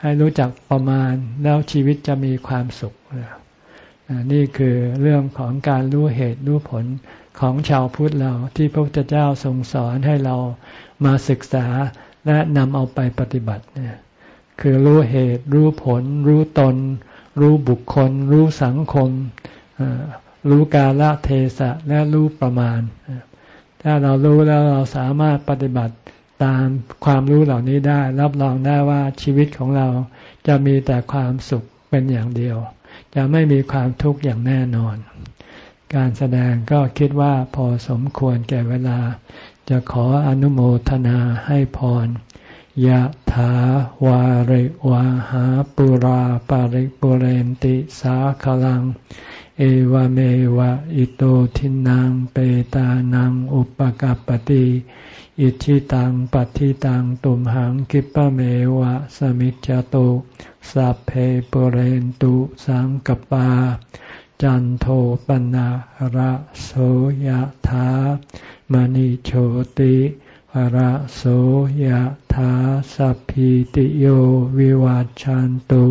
ให้รู้จักประมาณแล้วชีวิตจะมีความสุข นี่คือเรื่องของการรู้เหตุรู้ผลของชาวพุทธเราที่พระพุทธเจ้าทรงสอนให้เรามาศึกษาและนำเอาไปปฏิบัติเนี่ยคือรู้เหตุ รู้ผล รู้ตน รู้บุคคล รู้สังคม รู้กาลเทศะและรู้ประมาณ ถ้าเรารู้แล้วเราสามารถปฏิบัติ ตามความรู้เหล่านี้ได้ รับรองได้ว่าชีวิตของเราจะมีแต่ความสุขเป็นอย่างเดียว จะไม่มีความทุกข์อย่างแน่นอน การแสดงก็คิดว่าพอสมควรแก่เวลา จะขออนุโมทนาให้พรยะถาวาริวาหาปุราปาริปุเรนติสาขลัง เอวเมวะอิโตทินังเปตานังอุปกัปติ อิทิตังปัติตังตุมหังคิปะเมวะสมิจจตุสัพเพปเรนตุสังกปา จันโทปนะระโสยธามณิโชติระโสยธาสัพพิติโยวิวัจจันตุ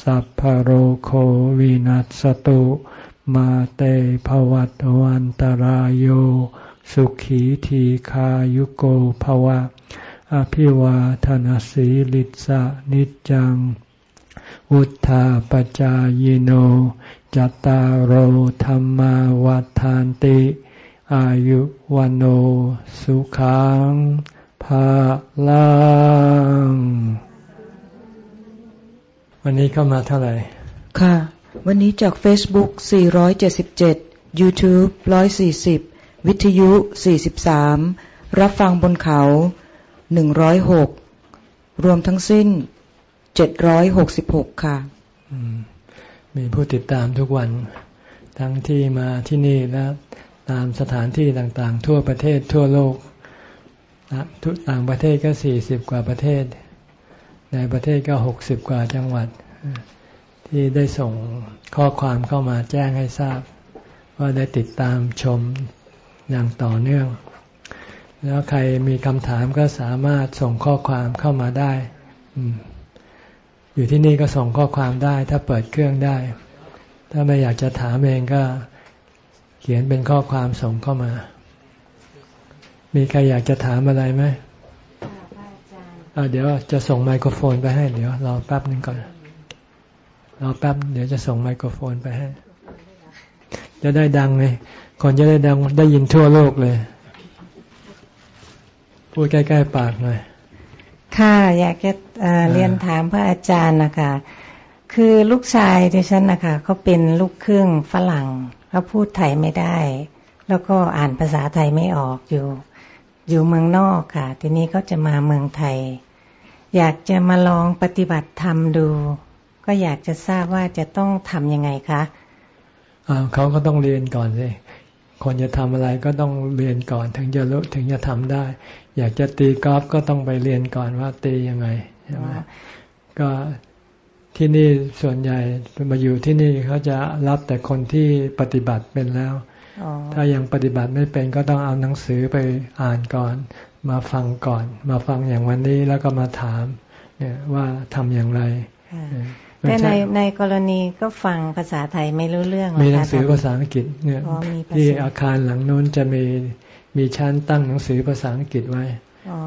สัพพโรโควินัสตุ มาเตภวัตวันตารโย สุขีทีขายุโกภวะ อภิวาทนสีลิสะนิจัง วุธาปจายโน จตารโหธรรมวัฏานติ อายุวันโอสุขังภาลังวันนี้เข้ามาเท่าไหร่ ค่ะ วันนี้จาก Facebook 477 YouTube 140 วิทยุ 43 รับฟังบนเขา 106 รวมทั้งสิ้น 766 ค่ะ มีผู้ติดตามทุกวัน ทั้งที่มาที่นี่และตามสถานที่ต่างๆ ทั่วประเทศทั่วโลกทุกต่างประเทศก็ 40 กว่าประเทศ ในประเทศก็ 60 กว่าจังหวัด ที่ได้ส่งข้อความเข้ามาแจ้งให้ทราบว่าได้ติดตามชม อย่างต่อเนื่อง แล้วใครมีคำถามก็สามารถส่งข้อความเข้ามาได้ อยู่ที่นี่ก็ส่งข้อความได้ ถ้าเปิดเครื่องได้ ถ้าไม่อยากจะถามเองก็เขียนเป็นข้อความส่งเข้ามา มีใครอยากจะถามอะไรไหมเดี๋ยวจะส่งไมโครโฟนไปให้ เดี๋ยวรอแป๊บหนึ่งก่อนรอแป๊บ เดี๋ยวจะส่งไมโครโฟนไปให้ จะได้ดังเลย คนจะได้ดังได้ยินทั่วโลกเลย พูดใกล้ๆปากหน่อย ค่ะ อยากจะเรียนถามพระอาจารย์นะคะคือลูกชายที่ฉันนะคะเขาเป็นลูกครึ่งฝรั่งเขาพูดไทยไม่ได้ แล้วก็อ่านภาษาไทยไม่ออกอยู่ อยู่เมืองนอกค่ะ ทีนี้เขาจะมาเมืองไทย อยากจะมาลองปฏิบัติธรรมดู ก็อยากจะทราบว่าจะต้องทำยังไงคะเขาก็ต้องเรียนก่อนสิ คนจะทำอะไรก็ต้องเรียนก่อนถึงจะรู้ถึงจะทำได้ อยากจะตีกอล์ฟก็ต้องไปเรียนก่อนว่าตียังไงใช่ไหมก็ที่นี่ส่วนใหญ่มาอยู่ที่นี่เขาจะรับแต่คนที่ปฏิบัติเป็นแล้ว ถ้ายังปฏิบัติไม่เป็นก็ต้องเอาหนังสือไปอ่านก่อน มาฟังก่อน มาฟังอย่างวันนี้แล้วก็มาถามเนี่ยว่าทำอย่างไร แต่ในในกรณีก็ฟังภาษาไทยไม่รู้เรื่องมีหนังสือภาษาอังกฤษเนี่ยที่อาคารหลังนู้นจะมีมีชั้นตั้งหนังสือภาษาอังกฤษไว้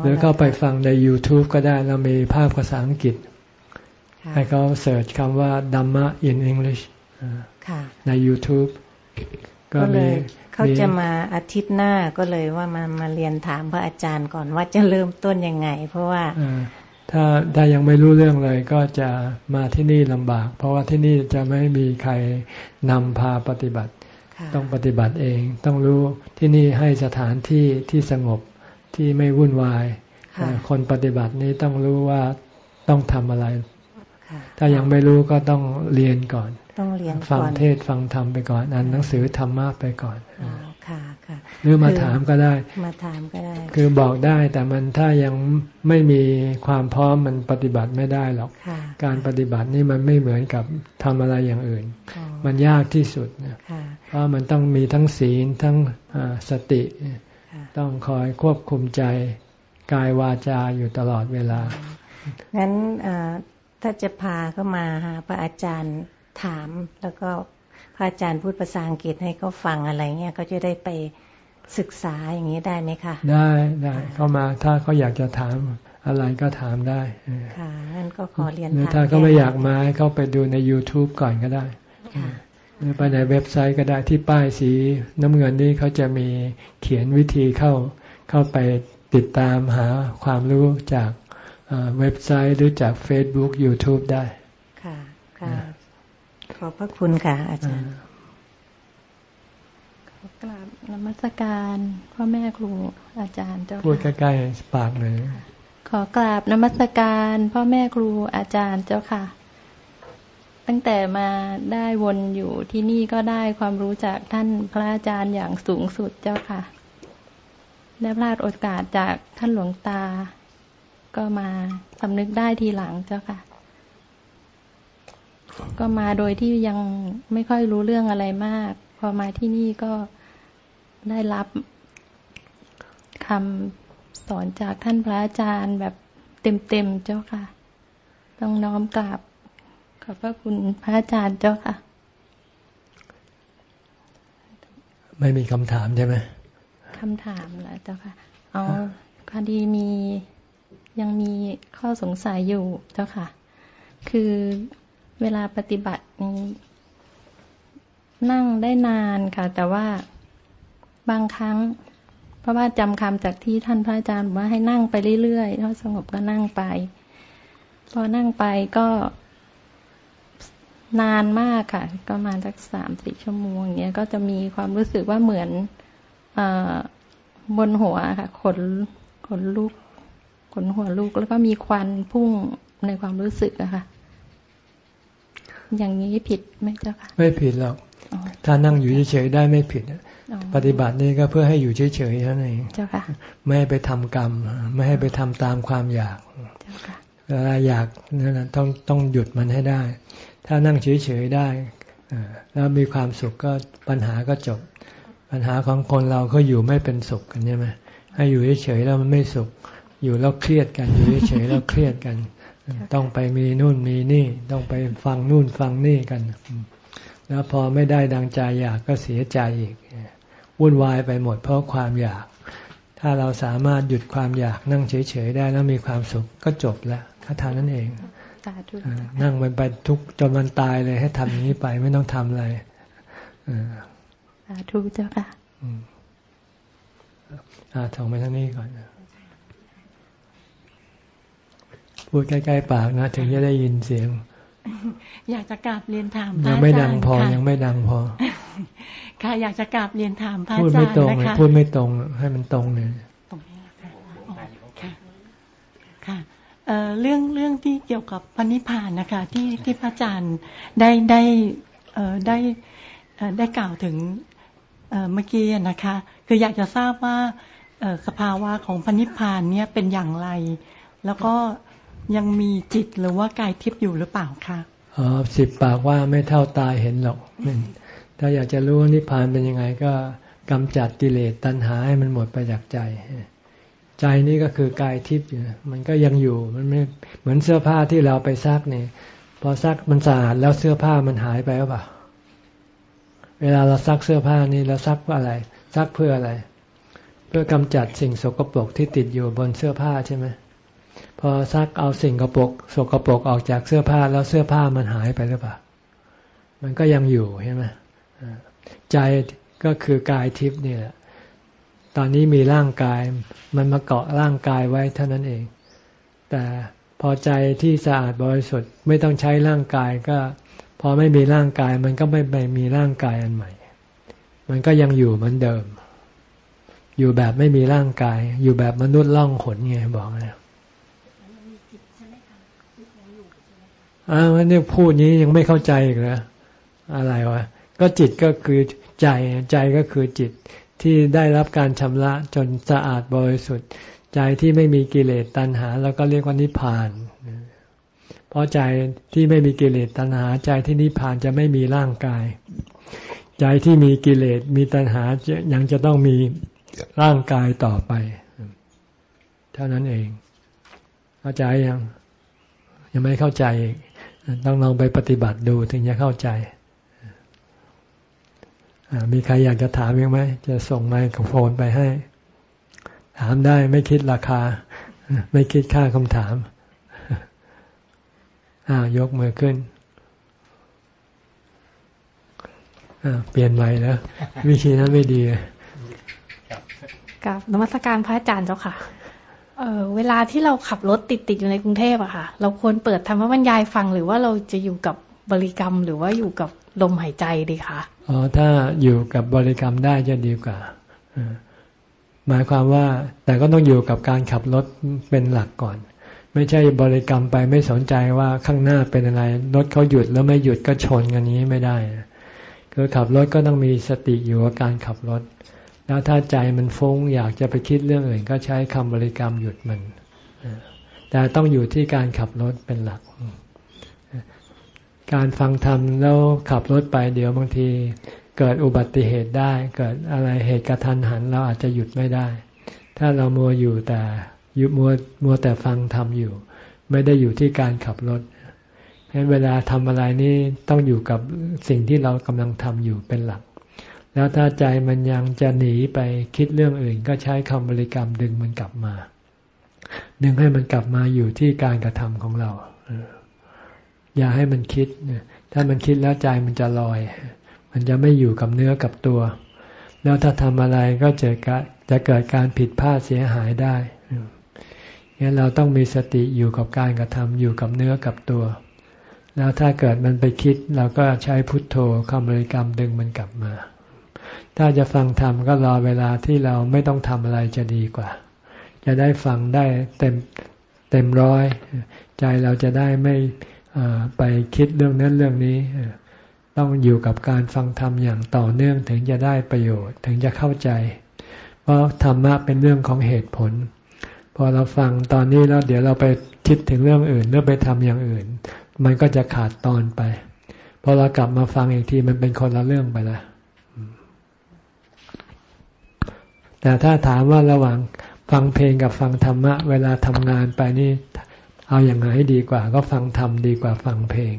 หรือก็ไปฟังใน YouTube ก็ได้แล้วมีภาพภาษาอังกฤษ ให้เขาเสิร์ชคำว่าดัมมะ in English ใน YouTube ก็เลยเขาจะมาอาทิตย์หน้าก็เลยว่ามามาเรียนถามพระอาจารย์ก่อนว่าจะเริ่มต้นยังไง เพราะว่า ถ้าถ้ายังไม่รู้เรื่องเลยก็จะมาที่นี่ลำบาก เพราะว่าที่นี่จะไม่มีใครนำพาปฏิบัติ ต้องปฏิบัติเอง ต้องรู้ที่นี่ให้สถานที่ที่สงบที่ไม่วุ่นวาย คนปฏิบัตินี้ต้องรู้ว่าต้องทำอะไร ถ้ายังไม่รู้ก็ต้องเรียนก่อน ต้องเรียนฟังเทศฟังธรรมไปก่อนอ่านหนังสือธรรมะไปก่อนค่ะค่ะ หรือมาถามก็ได้ มาถามก็ได้ คือบอกได้แต่มันถ้ายังไม่มีความพร้อมมันปฏิบัติไม่ได้หรอก การปฏิบัตินี่มันไม่เหมือนกับทำอะไรอย่างอื่น มันยากที่สุดนะเพราะมันต้องมีทั้งศีลทั้งสติ ต้องคอยควบคุมใจกายวาจาอยู่ตลอดเวลา งั้นถ้าจะพาเข้ามาหาพระอาจารย์ถามแล้วก็พ ระอาจารย์พูดภาษาอังกฤษให้เขาฟังอะไรเงี้ยก็จะได้ไปศึกษาอย่างนี้ได้ไหมคะ ได้ได้เข้ามาถ้าเขาอยากจะถามอะไรก็ถามได้ค่ะงั้นก็ขอเรียนถ้าเขาไม่อยากมาให้เขาไปดูใน YouTube ก่อนก็ได้หรือไปในเว็บไซต์ก็ได้ที่ป้ายสีน้ำเงินนี่เขาจะมีเขียนวิธีเข้าเข้าไปติดตามหาความรู้จากเว็บไซต์หรือจาก Facebook YouTube ได้ ค่ะ ค่ะ ขอบพระคุณค่ะ อาจารย์ขอกราบนมัสการพ่อแม่ครูอาจารย์เจ้าพูดใกล้ๆปากเลย ขอกราบนมัสการพ่อแม่ครูอาจารย์เจ้าค่ะ ตั้งแต่มาได้วนอยู่ที่นี่ก็ได้ความรู้จากท่านพระอาจารย์อย่างสูงสุดเจ้าค่ะได้พลาดโอกาสจากท่านหลวงตา ก็มาสำนึกได้ทีหลังเจ้าค่ะ ก็มาโดยที่ยังไม่ค่อยรู้เรื่องอะไรมาก พอมาที่นี่ก็ได้รับคำสอนจากท่านพระอาจารย์แบบเต็มๆเจ้าค่ะ ต้องน้อมกราบขอบพระคุณพระอาจารย์เจ้าค่ะ ไม่มีคำถามใช่ไหมคำถามแหละเจ้าค่ะเอาคดีมียังมีข้อสงสัยอยู่เจ้าค่ะ คือ เวลาปฏิบัตินี้ นั่งได้นานค่ะ แต่ว่าบางครั้ง เพราะว่าจำคำจากที่ท่านพระอาจารย์บอกว่าให้นั่งไปเรื่อยๆถ้าสงบก็นั่งไป พอนั่งไปก็นานมากค่ะ ก็มาสักสามสี่ชั่วโมงอย่างเงี้ย ก็จะมีความรู้สึกว่าเหมือนอบนหัวค่ะ ขนขนลุกขนหัวลูกแล้วก็มีควันพุ่งในความรู้สึกอะค่ะ อย่างนี้ผิดไหมเจ้าค่ะ ไม่ผิดหรอก ถ้านั่งอยู่เฉยๆได้ไม่ผิด ปฏิบัตินี่ก็เพื่อให้อยู่เฉยๆเท่านั้นเองไม่ให้ไปทำกรรม ไม่ให้ไปทำตามความอยากเวลาอยากนั่นต้องต้องหยุดมันให้ได้ ถ้านั่งเฉยๆได้แล้วมีความสุขก็ปัญหาก็จบ ปัญหาของคนเราก็อยู่ไม่เป็นสุขกันใช่ไหมให้อยู่เฉยๆแล้วมันไม่สุข อยู่แล้วเครียดกัน อยู่เฉยแล้วเครียดกัน ต้องไปมีนู่นมีนี่ ต้องไปฟังนู่นฟังนี่กัน แล้วพอไม่ได้ดังใจอยากก็เสียใจอีกวุ่นวายไปหมดเพราะความอยาก ถ้าเราสามารถหยุดความอยากนั่งเฉยๆได้แล้วมีความสุขก็จบแล้วถ้าทานนั่นเองนั่งมันไปทุกจนมันตายเลยให้ทำอย่างนี้ไปไม่ต้องทำอะไรสาธุเจ้าค่ะอ่าถองไปทางนี้ก่อน พูดใกล้ๆปากนะ ถึงจะได้ยินเสียง อยากจะกราบเรียนถามพระอาจารย์ยังไม่ดังพอยังไม่ดังพอ ค่ะอยากจะกราบเรียนถามพระอาจารย์พูดไม่ตรงพูดไม่ตรงให้มันตรงเลยตรงนี้ค่ะค่ะเรื่องเรื่องที่เกี่ยวกับพระนิพพานนะคะ ที่ที่พระอาจารย์ได้ได้ได้ได้กล่าวถึงเมื่อกี้นะคะ คืออยากจะทราบว่าสภาวะของพระนิพพานเนี่ยเป็นอย่างไร แล้วก็ ยังมีจิตหรือว่ากายทิพย์อยู่หรือเปล่าคะอ๋อสิบปากว่าไม่เท่าตาเห็นหรอกถ้าอยากจะรู้นิพพานเป็นยังไงก็กำจัดกิเลสตัณหาให้มันหมดไปจากใจ ใจนี่ก็คือกายทิพย์อยู่มันก็ยังอยู่มันไม่เหมือนเสื้อผ้าที่เราไปซักเนี่ยพอซักมันสะอาดแล้วเสื้อผ้ามันหายไปหรือเปล่าเวลาเราซักเสื้อผ้านี่เราซักเพื่ออะไร ซักเพื่ออะไร เพื่อกำจัดสิ่งสกปรกที่ติดอยู่บนเสื้อผ้าใช่ไหม พอซักเอาสิ่งกระปกสกปรกออกจากเสื้อผ้าแล้วเสื้อผ้ามันหายไปหรือเปล่า มันก็ยังอยู่ใช่ไหมใจก็คือกายทิพย์นี่แหละ ตอนนี้มีร่างกาย มันมาเกาะร่างกายไว้เท่านั้นเอง แต่พอใจที่สะอาดบริสุทธิ์ไม่ต้องใช้ร่างกายก็ พอไม่มีร่างกาย มันก็ไม่ไปมีร่างกายอันใหม่ มันก็ยังอยู่เหมือนเดิม อยู่แบบไม่มีร่างกาย อยู่แบบมนุษย์ล่องขนไงบอกนะ อ้าวนี่พูดนี้ยังไม่เข้าใจอีกเหรออะไรวะก็จิตก็คือใจใจก็คือจิตที่ได้รับการชำระจนสะอาดบริสุทธิ์ ใจที่ไม่มีกิเลสตัณหา แล้วก็เรียกว่านิพพาน เพราะใจที่ไม่มีกิเลสตัณหา ใจที่นิพพานจะไม่มีร่างกาย ใจที่มีกิเลสมีตัณหายังจะต้องมีร่างกายต่อไป เท่านั้นเอง เข้าใจยัง ยังไม่เข้าใจอีก ต้องลองไปปฏิบัติดูถึงจะเข้าใจ มีใครอยากจะถามยังไหม จะส่งไมโครโฟนไปให้ ถามได้ไม่คิดราคา ไม่คิดค่าคำถามอ่ายกมือขึ้น เปลี่ยนใหม่แล้ว วิธีนั้นไม่ดีกับนมัสการพระอาจารย์เจ้าค่ะ เออเวลาที่เราขับรถติดติดอยู่ในกรุงเทพอะค่ะ เราควรเปิดธรรมบรรยายฟังหรือว่าเราจะอยู่กับบริกรรมหรือว่าอยู่กับลมหายใจดีคะอ๋อถ้าอยู่กับบริกรรมได้จะดีกว่าหมายความว่าแต่ก็ต้องอยู่กับการขับรถเป็นหลักก่อน ไม่ใช่บริกรรมไปไม่สนใจว่าข้างหน้าเป็นอะไรรถเขาหยุดแล้วไม่หยุดก็ชนกันนี้ไม่ได้คือขับรถก็ต้องมีสติอยู่กับการขับรถ แล้วถ้าใจมันฟุ้งอยากจะไปคิดเรื่องอื่น ก็ใช้คำบริกรรมหยุดมัน แต่ต้องอยู่ที่การขับรถเป็นหลัก การฟังธรรมแล้วขับรถไปเดี๋ยวบางที เกิดอุบัติเหตุได้ เกิดอะไรเหตุกระทันหัน เราอาจจะหยุดไม่ได้ ถ้าเรามัวอยู่แต่ยุมัวมัวแต่ฟังธรรมอยู่ ไม่ได้อยู่ที่การขับรถฉะนั้นเวลาทำอะไรนี่ต้องอยู่กับสิ่งที่เรากำลังทำอยู่เป็นหลัก แล้วถ้าใจมันยังจะหนีไปคิดเรื่องอื่น ก็ใช้คำบริกรรมดึงมันกลับมา ดึงให้มันกลับมาอยู่ที่การกระทำของเรา อย่าให้มันคิด ถ้ามันคิดแล้วใจมันจะลอย มันจะไม่อยู่กับเนื้อกับตัว แล้วถ้าทำอะไรก็จะจะเกิดการผิดพลาดเสียหายได้งั้นเราต้องมีสติอยู่กับการกระทำอยู่กับเนื้อกับตัว แล้วถ้าเกิดมันไปคิด เราก็ใช้พุทโธคำบริกรรมดึงมันกลับมา ถ้าจะฟังธรรมก็รอเวลาที่เราไม่ต้องทำอะไรจะดีกว่า จะได้ฟังได้เต็มเต็มร้อย ใจเราจะได้ไม่ไปคิดเรื่องนั้นเรื่องนี้ ต้องอยู่กับการฟังธรรมอย่างต่อเนื่องถึงจะได้ประโยชน์ถึงจะเข้าใจ เพราะธรรมะเป็นเรื่องของเหตุผล พอเราฟังตอนนี้แล้วเดี๋ยวเราไปคิดถึงเรื่องอื่นหรือไปทำอย่างอื่น มันก็จะขาดตอนไปพอเรากลับมาฟังอีกทีมันเป็นคนละเรื่องไปแล้ว แต่ถ้าถามว่าระหว่างฟังเพลงกับฟังธรรมะ เวลาทำงานไปนี่เอาอย่างไรดีกว่า ก็ฟังธรรมดีกว่าฟังเพลง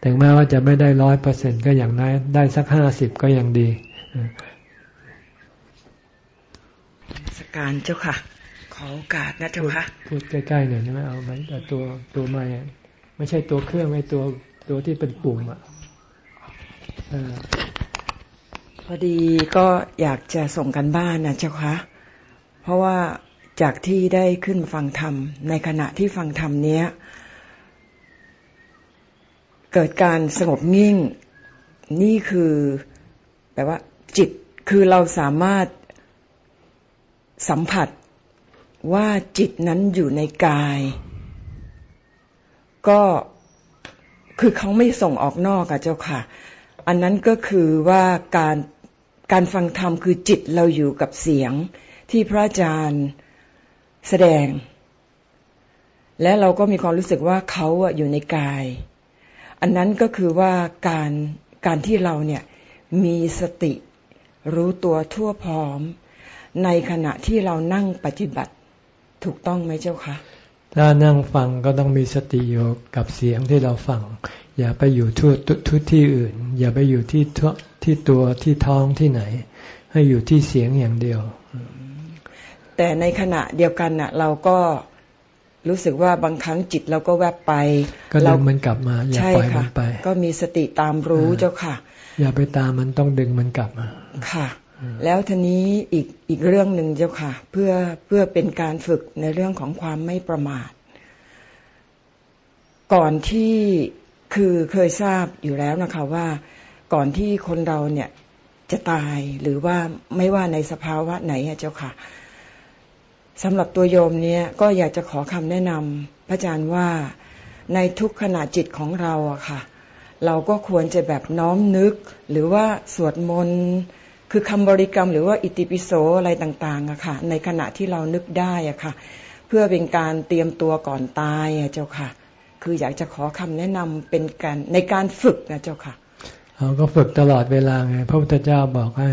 แต่แม้ว่าจะไม่ได้ร้อยเปอร์เซ็นก็อย่างน้อยได้สักห้าสิบก็ยังดีสการเจ้าค่ะ ขอโอกาสนะเจ้าค่ะ พูดใกล้ๆหน่อยใช่ไหมเอาไหมตัวตัวไม่ไม่ใช่ตัวเครื่องไม่ตัวตัวที่เป็นปุ่มอะ พอดีก็อยากจะส่งกันบ้านนะเจ้าคะเพราะว่าจากที่ได้ขึ้นฟังธรรม ในขณะที่ฟังธรรมเนี้ย เกิดการสงบนิ่ง นี่คือแปลว่า จิตคือเราสามารถสัมผัสว่าจิตนั้นอยู่ในกาย ก็คือเขาไม่ส่งออกนอกอะเจ้าค่ะ อันนั้นก็คือว่าการ การฟังธรรมคือจิตเราอยู่กับเสียงที่พระอาจารย์แสดง และเราก็มีความรู้สึกว่าเขาอยู่ในกาย อันนั้นก็คือว่าการการที่เราเนี่ยมีสติรู้ตัวทั่วพร้อม ในขณะที่เรานั่งปฏิบัติถูกต้องไหมเจ้าคะถ้านั่งฟังก็ต้องมีสติอยู่กับเสียงที่เราฟัง อย่าไปอยู่ทั่วทุกที่อื่น อย่าไปอยู่ที่ที่ตัวที่ท้องที่ไหน ให้อยู่ที่เสียงอย่างเดียว แต่ในขณะเดียวกันน่ะ เราก็รู้สึกว่าบางครั้งจิตเราก็แวบไป ก็ดึงมันกลับมา อย่าปล่อยมันไป ก็มีสติตามรู้เจ้าค่ะ อย่าไปตามมันต้องดึงมันกลับมา ค่ะ แล้วทีนี้อีกอีกเรื่องหนึ่งเจ้าค่ะ เพื่อเพื่อเป็นการฝึกในเรื่องของความไม่ประมาท ก่อนที่ คือเคยทราบอยู่แล้วนะคะว่าก่อนที่คนเราเนี่ยจะตายหรือว่าไม่ว่าในสภาวะไหนเจ้าค่ะสำหรับตัวโยมเนี่ยก็อยากจะขอคำแนะนำพระอาจารย์ว่าในทุกขณะจิตของเราอะค่ะ เราก็ควรจะแบบน้อมนึก หรือว่าสวดมนต์คือคำบริกรรม หรือว่าอิติปิโสอะไรต่างๆอะค่ะ ในขณะที่เรานึกได้อะค่ะ เพื่อเป็นการเตรียมตัวก่อนตายอะเจ้าค่ะ คืออยากจะขอคำแนะนำเป็นการในการฝึกนะเจ้าค่ะเราก็ฝึกตลอดเวลาไงพระพุทธเจ้าบอกให้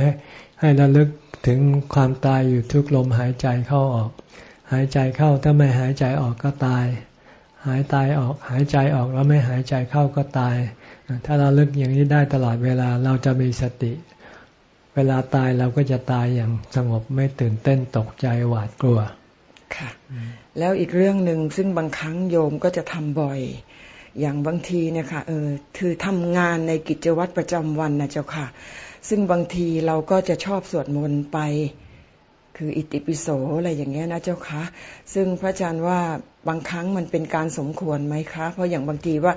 ให้ระลึกถึงความตายอยู่ทุกลมหายใจเข้าออก หายใจเข้าถ้าไม่หายใจออกก็ตาย หายตายออกหายใจออกแล้วไม่หายใจเข้าก็ตาย ถ้าเราลึกอย่างนี้ได้ตลอดเวลาเราจะมีสติ เวลาตายเราก็จะตายอย่างสงบไม่ตื่นเต้นตกใจหวาดกลัว ค่ะ แล้วอีกเรื่องหนึ่งซึ่งบางครั้งโยมก็จะทำบ่อย อย่างบางทีเนี่ยค่ะเออคือทำงานในกิจวัตรประจำวันนะเจ้าค่ะ ซึ่งบางทีเราก็จะชอบสวดมนต์ไป คืออิติปิโสอะไรอย่างเงี้ยนะเจ้าค่ะ ซึ่งพระอาจารย์ว่าบางครั้งมันเป็นการสมควรไหมคะ เพราะอย่างบางทีว่า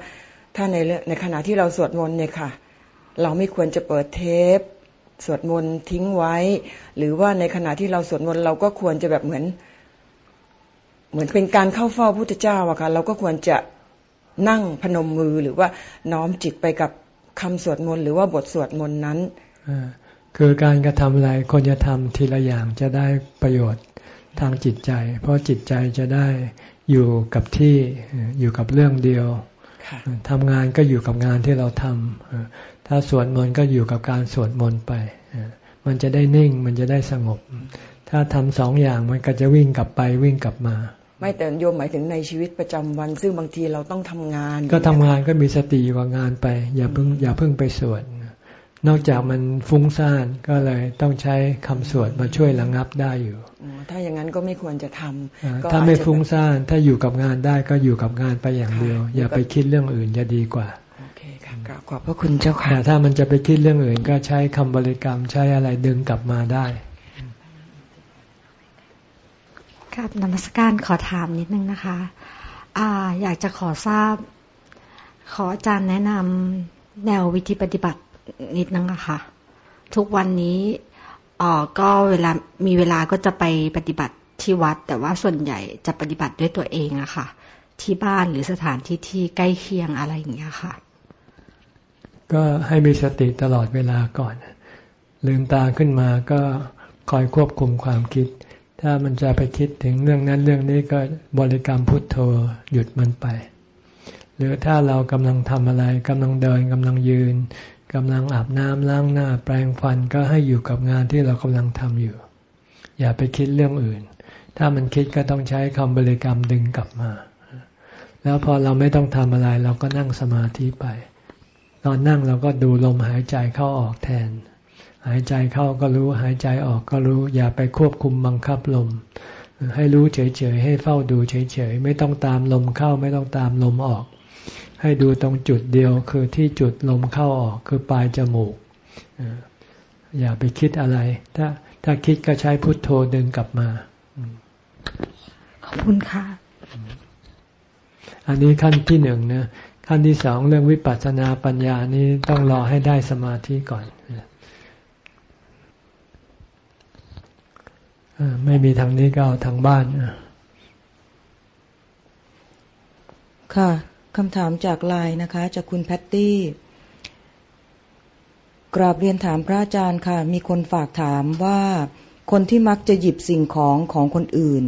ถ้าในในขณะที่เราสวดมนต์เนี่ยค่ะ เราไม่ควรจะเปิดเทปสวดมนต์ทิ้งไว้ หรือว่าในขณะที่เราสวดมนต์เราก็ควรจะแบบเหมือน เหมือนเป็นการเข้าเฝ้าพุทธเจ้าอะค่ะเราก็ควรจะนั่งพนมมือหรือว่าน้อมจิตไปกับคำสวดมนต์หรือว่าบทสวดมนต์นั้นคือการกระทำอะไรควรจะทำทีละอย่างจะได้ประโยชน์ทางจิตใจ เพราะจิตใจจะได้อยู่กับที่อยู่กับเรื่องเดียวทำงานก็อยู่กับงานที่เราทำถ้าสวดมนต์ก็อยู่กับการสวดมนต์ไป มันจะได้นิ่งมันจะได้สงบ ถ้าทำสองอย่างมันก็จะวิ่งกลับไปวิ่งกลับมา ไม่แต่โยมหมายถึงในชีวิตประจำวัน ซึ่งบางทีเราต้องทำงาน ก็ทำงานก็มีสติอยู่กับงานไป อย่าเพิ่งอย่าเพิ่งไปสวดนอกจากมันฟุ้งซ่านก็เลยต้องใช้คำสวดมาช่วยระงับได้อยู่ถ้าอย่างนั้นก็ไม่ควรจะทำถ้าไม่ฟุ้งซ่านถ้าอยู่กับงานได้ก็อยู่กับงานไปอย่างเดียว อย่าไปคิดเรื่องอื่นจะดีกว่ากราบขอบพระคุณเจ้าค่ะแต่ถ้ามันจะไปคิดเรื่องอื่น ก็ใช้คำบริกรรมใช้อะไรดึงกลับมาได้ ครับนมัสการขอถามนิดนึงนะคะอ่าอยากจะขอทราบ ขออาจารย์แนะนำแนววิธีปฏิบัตินิดนึงนะคะทุกวันนี้อ๋อก็เวลามีเวลาก็จะไปปฏิบัติที่วัด แต่ว่าส่วนใหญ่จะปฏิบัติด้วยตัวเองอะค่ะ ที่บ้านหรือสถานที่ที่ใกล้เคียงอะไรอย่างเงี้ยค่ะ ก็ให้มีสติตลอดเวลาก่อน ลืมตาขึ้นมาก็คอยควบคุมความคิด ถ้ามันจะไปคิดถึงเรื่องนั้นเรื่องนี้ก็บริกรรมพุทโธหยุดมันไป หรือถ้าเรากำลังทำอะไรกำลังเดินกำลังยืนกำลังอาบน้ำล้างหน้า แปรงฟันก็ให้อยู่กับงานที่เรากำลังทำอยู่ อย่าไปคิดเรื่องอื่น ถ้ามันคิดก็ต้องใช้คำบริกรรมดึงกลับมา แล้วพอเราไม่ต้องทำอะไร เราก็นั่งสมาธิไป ตอนนั่งเราก็ดูลมหายใจเข้าออกแทน หายใจเข้าก็รู้หายใจออกก็รู้ อย่าไปควบคุมบังคับลม ให้รู้เฉยๆ ให้เฝ้าดูเฉยๆ ไม่ต้องตามลมเข้าไม่ต้องตามลมออก ให้ดูตรงจุดเดียวคือที่จุดลมเข้าออกคือปลายจมูก อย่าไปคิดอะไร ถ้าถ้าคิดก็ใช้พุทโธดึงกลับมา ขอบคุณค่ะ อันนี้ขั้นที่หนึ่งนะขั้นที่สองเรื่องวิปัสสนาปัญญานี้ต้องรอให้ได้สมาธิก่อน ไม่มีทางนี้ก็เอาทางบ้านค่ะคำถามจากไลน์นะคะ จากคุณแพตตี้ กราบเรียนถามพระอาจารย์ค่ะ มีคนฝากถามว่า คนที่มักจะหยิบสิ่งของของคนอื่น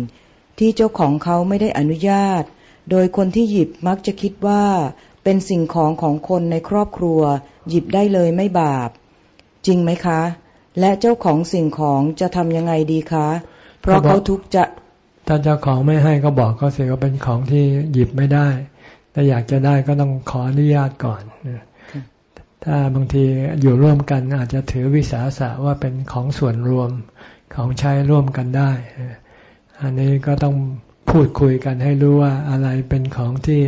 ที่เจ้าของเขาไม่ได้อนุญาต โดยคนที่หยิบมักจะคิดว่าเป็นสิ่งของของคนในครอบครัว หยิบได้เลยไม่บาป จริงไหมคะ และเจ้าของสิ่งของจะทำยังไงดีคะ เพราะเขาทุกจะ ถ้าเจ้าของไม่ให้ก็บอกก็เสียว่าเป็นของที่หยิบไม่ได้ถ้าอยากจะได้ก็ต้องขออนุญาตก่อนถ้าบางทีอยู่ร่วมกันอาจจะถือวิสาสะว่าเป็นของส่วนรวมของใช้ร่วมกันได้ อันนี้ก็ต้องพูดคุยกันให้รู้ว่าอะไรเป็นของที่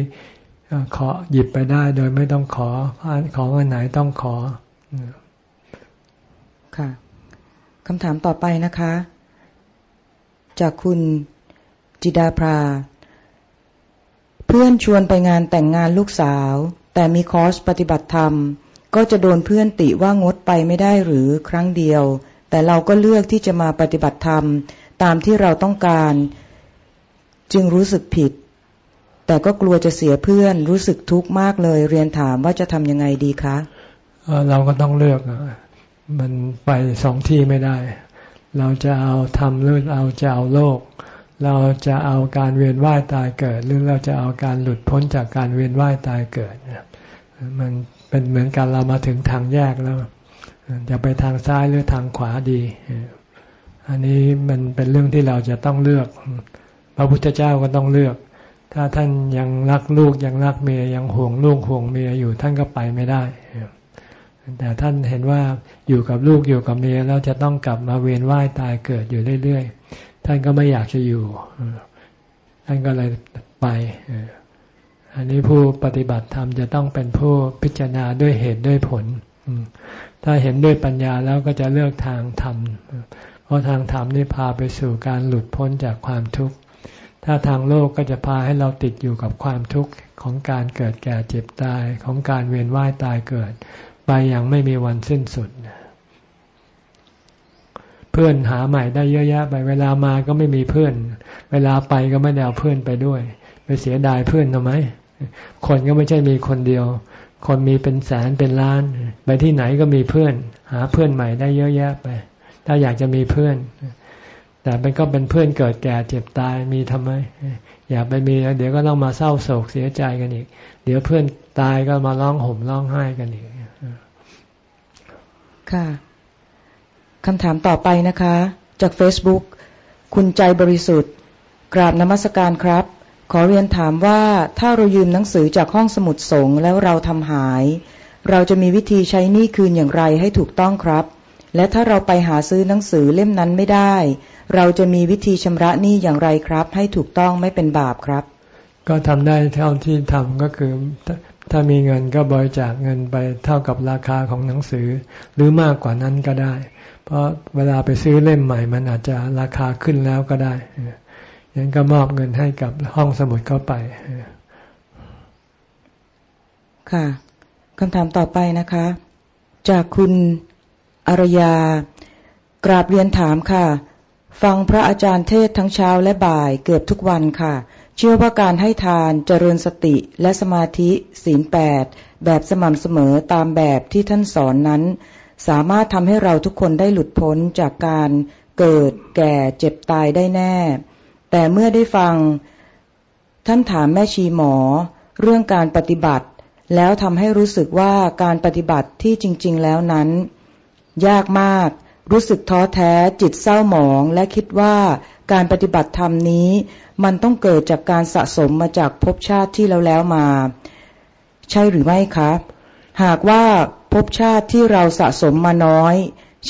ขอหยิบไปได้ โดยไม่ต้องขอของอันไหนต้องขอ ค่ะคำถามต่อไปนะคะ จากคุณจิดาภราเพื่อนชวนไปงานแต่งงานลูกสาว แต่มีคอร์สปฏิบัติธรรม ก็จะโดนเพื่อนติว่างดไปไม่ได้หรือครั้งเดียว แต่เราก็เลือกที่จะมาปฏิบัติธรรม ตามที่เราต้องการ จึงรู้สึกผิด แต่ก็กลัวจะเสียเพื่อนรู้สึกทุกข์มากเลย เรียนถามว่าจะทำยังไงดีคะเราก็ต้องเลือก มันไปสองที่ไม่ได้ เราจะเอาทำหรือเราจะเอาโลก เราจะเอาการเวียนว่ายตายเกิด หรือเราจะเอาการหลุดพ้นจากการเวียนว่ายตายเกิด มันเป็นเหมือนกันเรามาถึงทางแยกแล้ว จะไปทางซ้ายหรือทางขวาดี อันนี้มันเป็นเรื่องที่เราจะต้องเลือก พระพุทธเจ้าก็ต้องเลือก ถ้าท่านยังรักลูกยังรักเมียยังห่วงลูกห่วงเมียอยู่ท่านก็ไปไม่ได้ แต่ท่านเห็นว่าอยู่กับลูกอยู่กับเมียแล้วจะต้องกลับมาเวียนว่ายตายเกิดอยู่เรื่อยๆ ท่านก็ไม่อยากจะอยู่ ท่านก็เลยไป อันนี้ผู้ปฏิบัติธรรมจะต้องเป็นผู้พิจารณาด้วยเหตุด้วยผล ถ้าเห็นด้วยปัญญาแล้วก็จะเลือกทางธรรม เพราะทางธรรมนี่พาไปสู่การหลุดพ้นจากความทุกข์ ถ้าทางโลกก็จะพาให้เราติดอยู่กับความทุกข์ของการเกิดแก่เจ็บตายของการเวียนว่ายตายเกิด ไปอย่างไม่มีวันสิ้นสุด เพื่อนหาใหม่ได้เยอะแยะไป เวลามาก็ไม่มีเพื่อน เวลาไปก็ไม่ได้เอาเพื่อนไปด้วย ไปเสียดายเพื่อนทำไม คนก็ไม่ใช่มีคนเดียว คนมีเป็นแสนเป็นล้าน ไปที่ไหนก็มีเพื่อน หาเพื่อนใหม่ได้เยอะแยะไป ถ้าอยากจะมีเพื่อน แต่มันก็เป็นเพื่อนเกิดแก่เจ็บตายมีทำไมอย่าไปมีเดี๋ยวก็ต้องมาเศร้าโศกเสียใจกันอีก เดี๋ยวเพื่อนตายก็มาร้องห่มร้องไห้กันอีก ค่ะคำถามต่อไปนะคะ จาก Facebook คุณใจบริสุทธิ์ กราบนมัสการครับ ขอเรียนถามว่าถ้าเรายืมหนังสือจากห้องสมุดสงฆ์แล้วเราทำหาย เราจะมีวิธีใช้หนี้คืนอย่างไรให้ถูกต้องครับ และถ้าเราไปหาซื้อหนังสือเล่มนั้นไม่ได้ เราจะมีวิธีชำระหนี้อย่างไรครับ ให้ถูกต้องไม่เป็นบาปครับ ก็ทำได้เท่าที่ทำก็คือ ถ้ามีเงินก็บริจาคเงินไปเท่ากับราคาของหนังสือ หรือมากกว่านั้นก็ได้ เพราะเวลาไปซื้อเล่มใหม่มันอาจจะราคาขึ้นแล้วก็ได้ยังก็มอบเงินให้กับห้องสมุดเข้าไป ค่ะคำถามต่อไปนะคะ จากคุณอารยากราบเรียนถามค่ะ ฟังพระอาจารย์เทศทั้งเช้าและบ่ายเกือบทุกวันค่ะ เชื่อว่าการให้ทานเจริญสติและสมาธิศีลแปดแบบสม่ำเสมอตามแบบที่ท่านสอนนั้น สามารถทำให้เราทุกคนได้หลุดพ้นจากการเกิดแก่เจ็บตายได้แน่ แต่เมื่อได้ฟัง ท่านถามแม่ชีหมอ เรื่องการปฏิบัติ แล้วทำให้รู้สึกว่าการปฏิบัติที่จริง ๆ แล้วนั้น ยากมาก รู้สึกท้อแท้จิตเศร้าหมองและคิดว่า การปฏิบัติธรรมนี้ มันต้องเกิดจากการสะสมมาจากภพชาติที่เราแล้วมา ใช่หรือไม่คะหากว่าภพชาติที่เราสะสมมาน้อย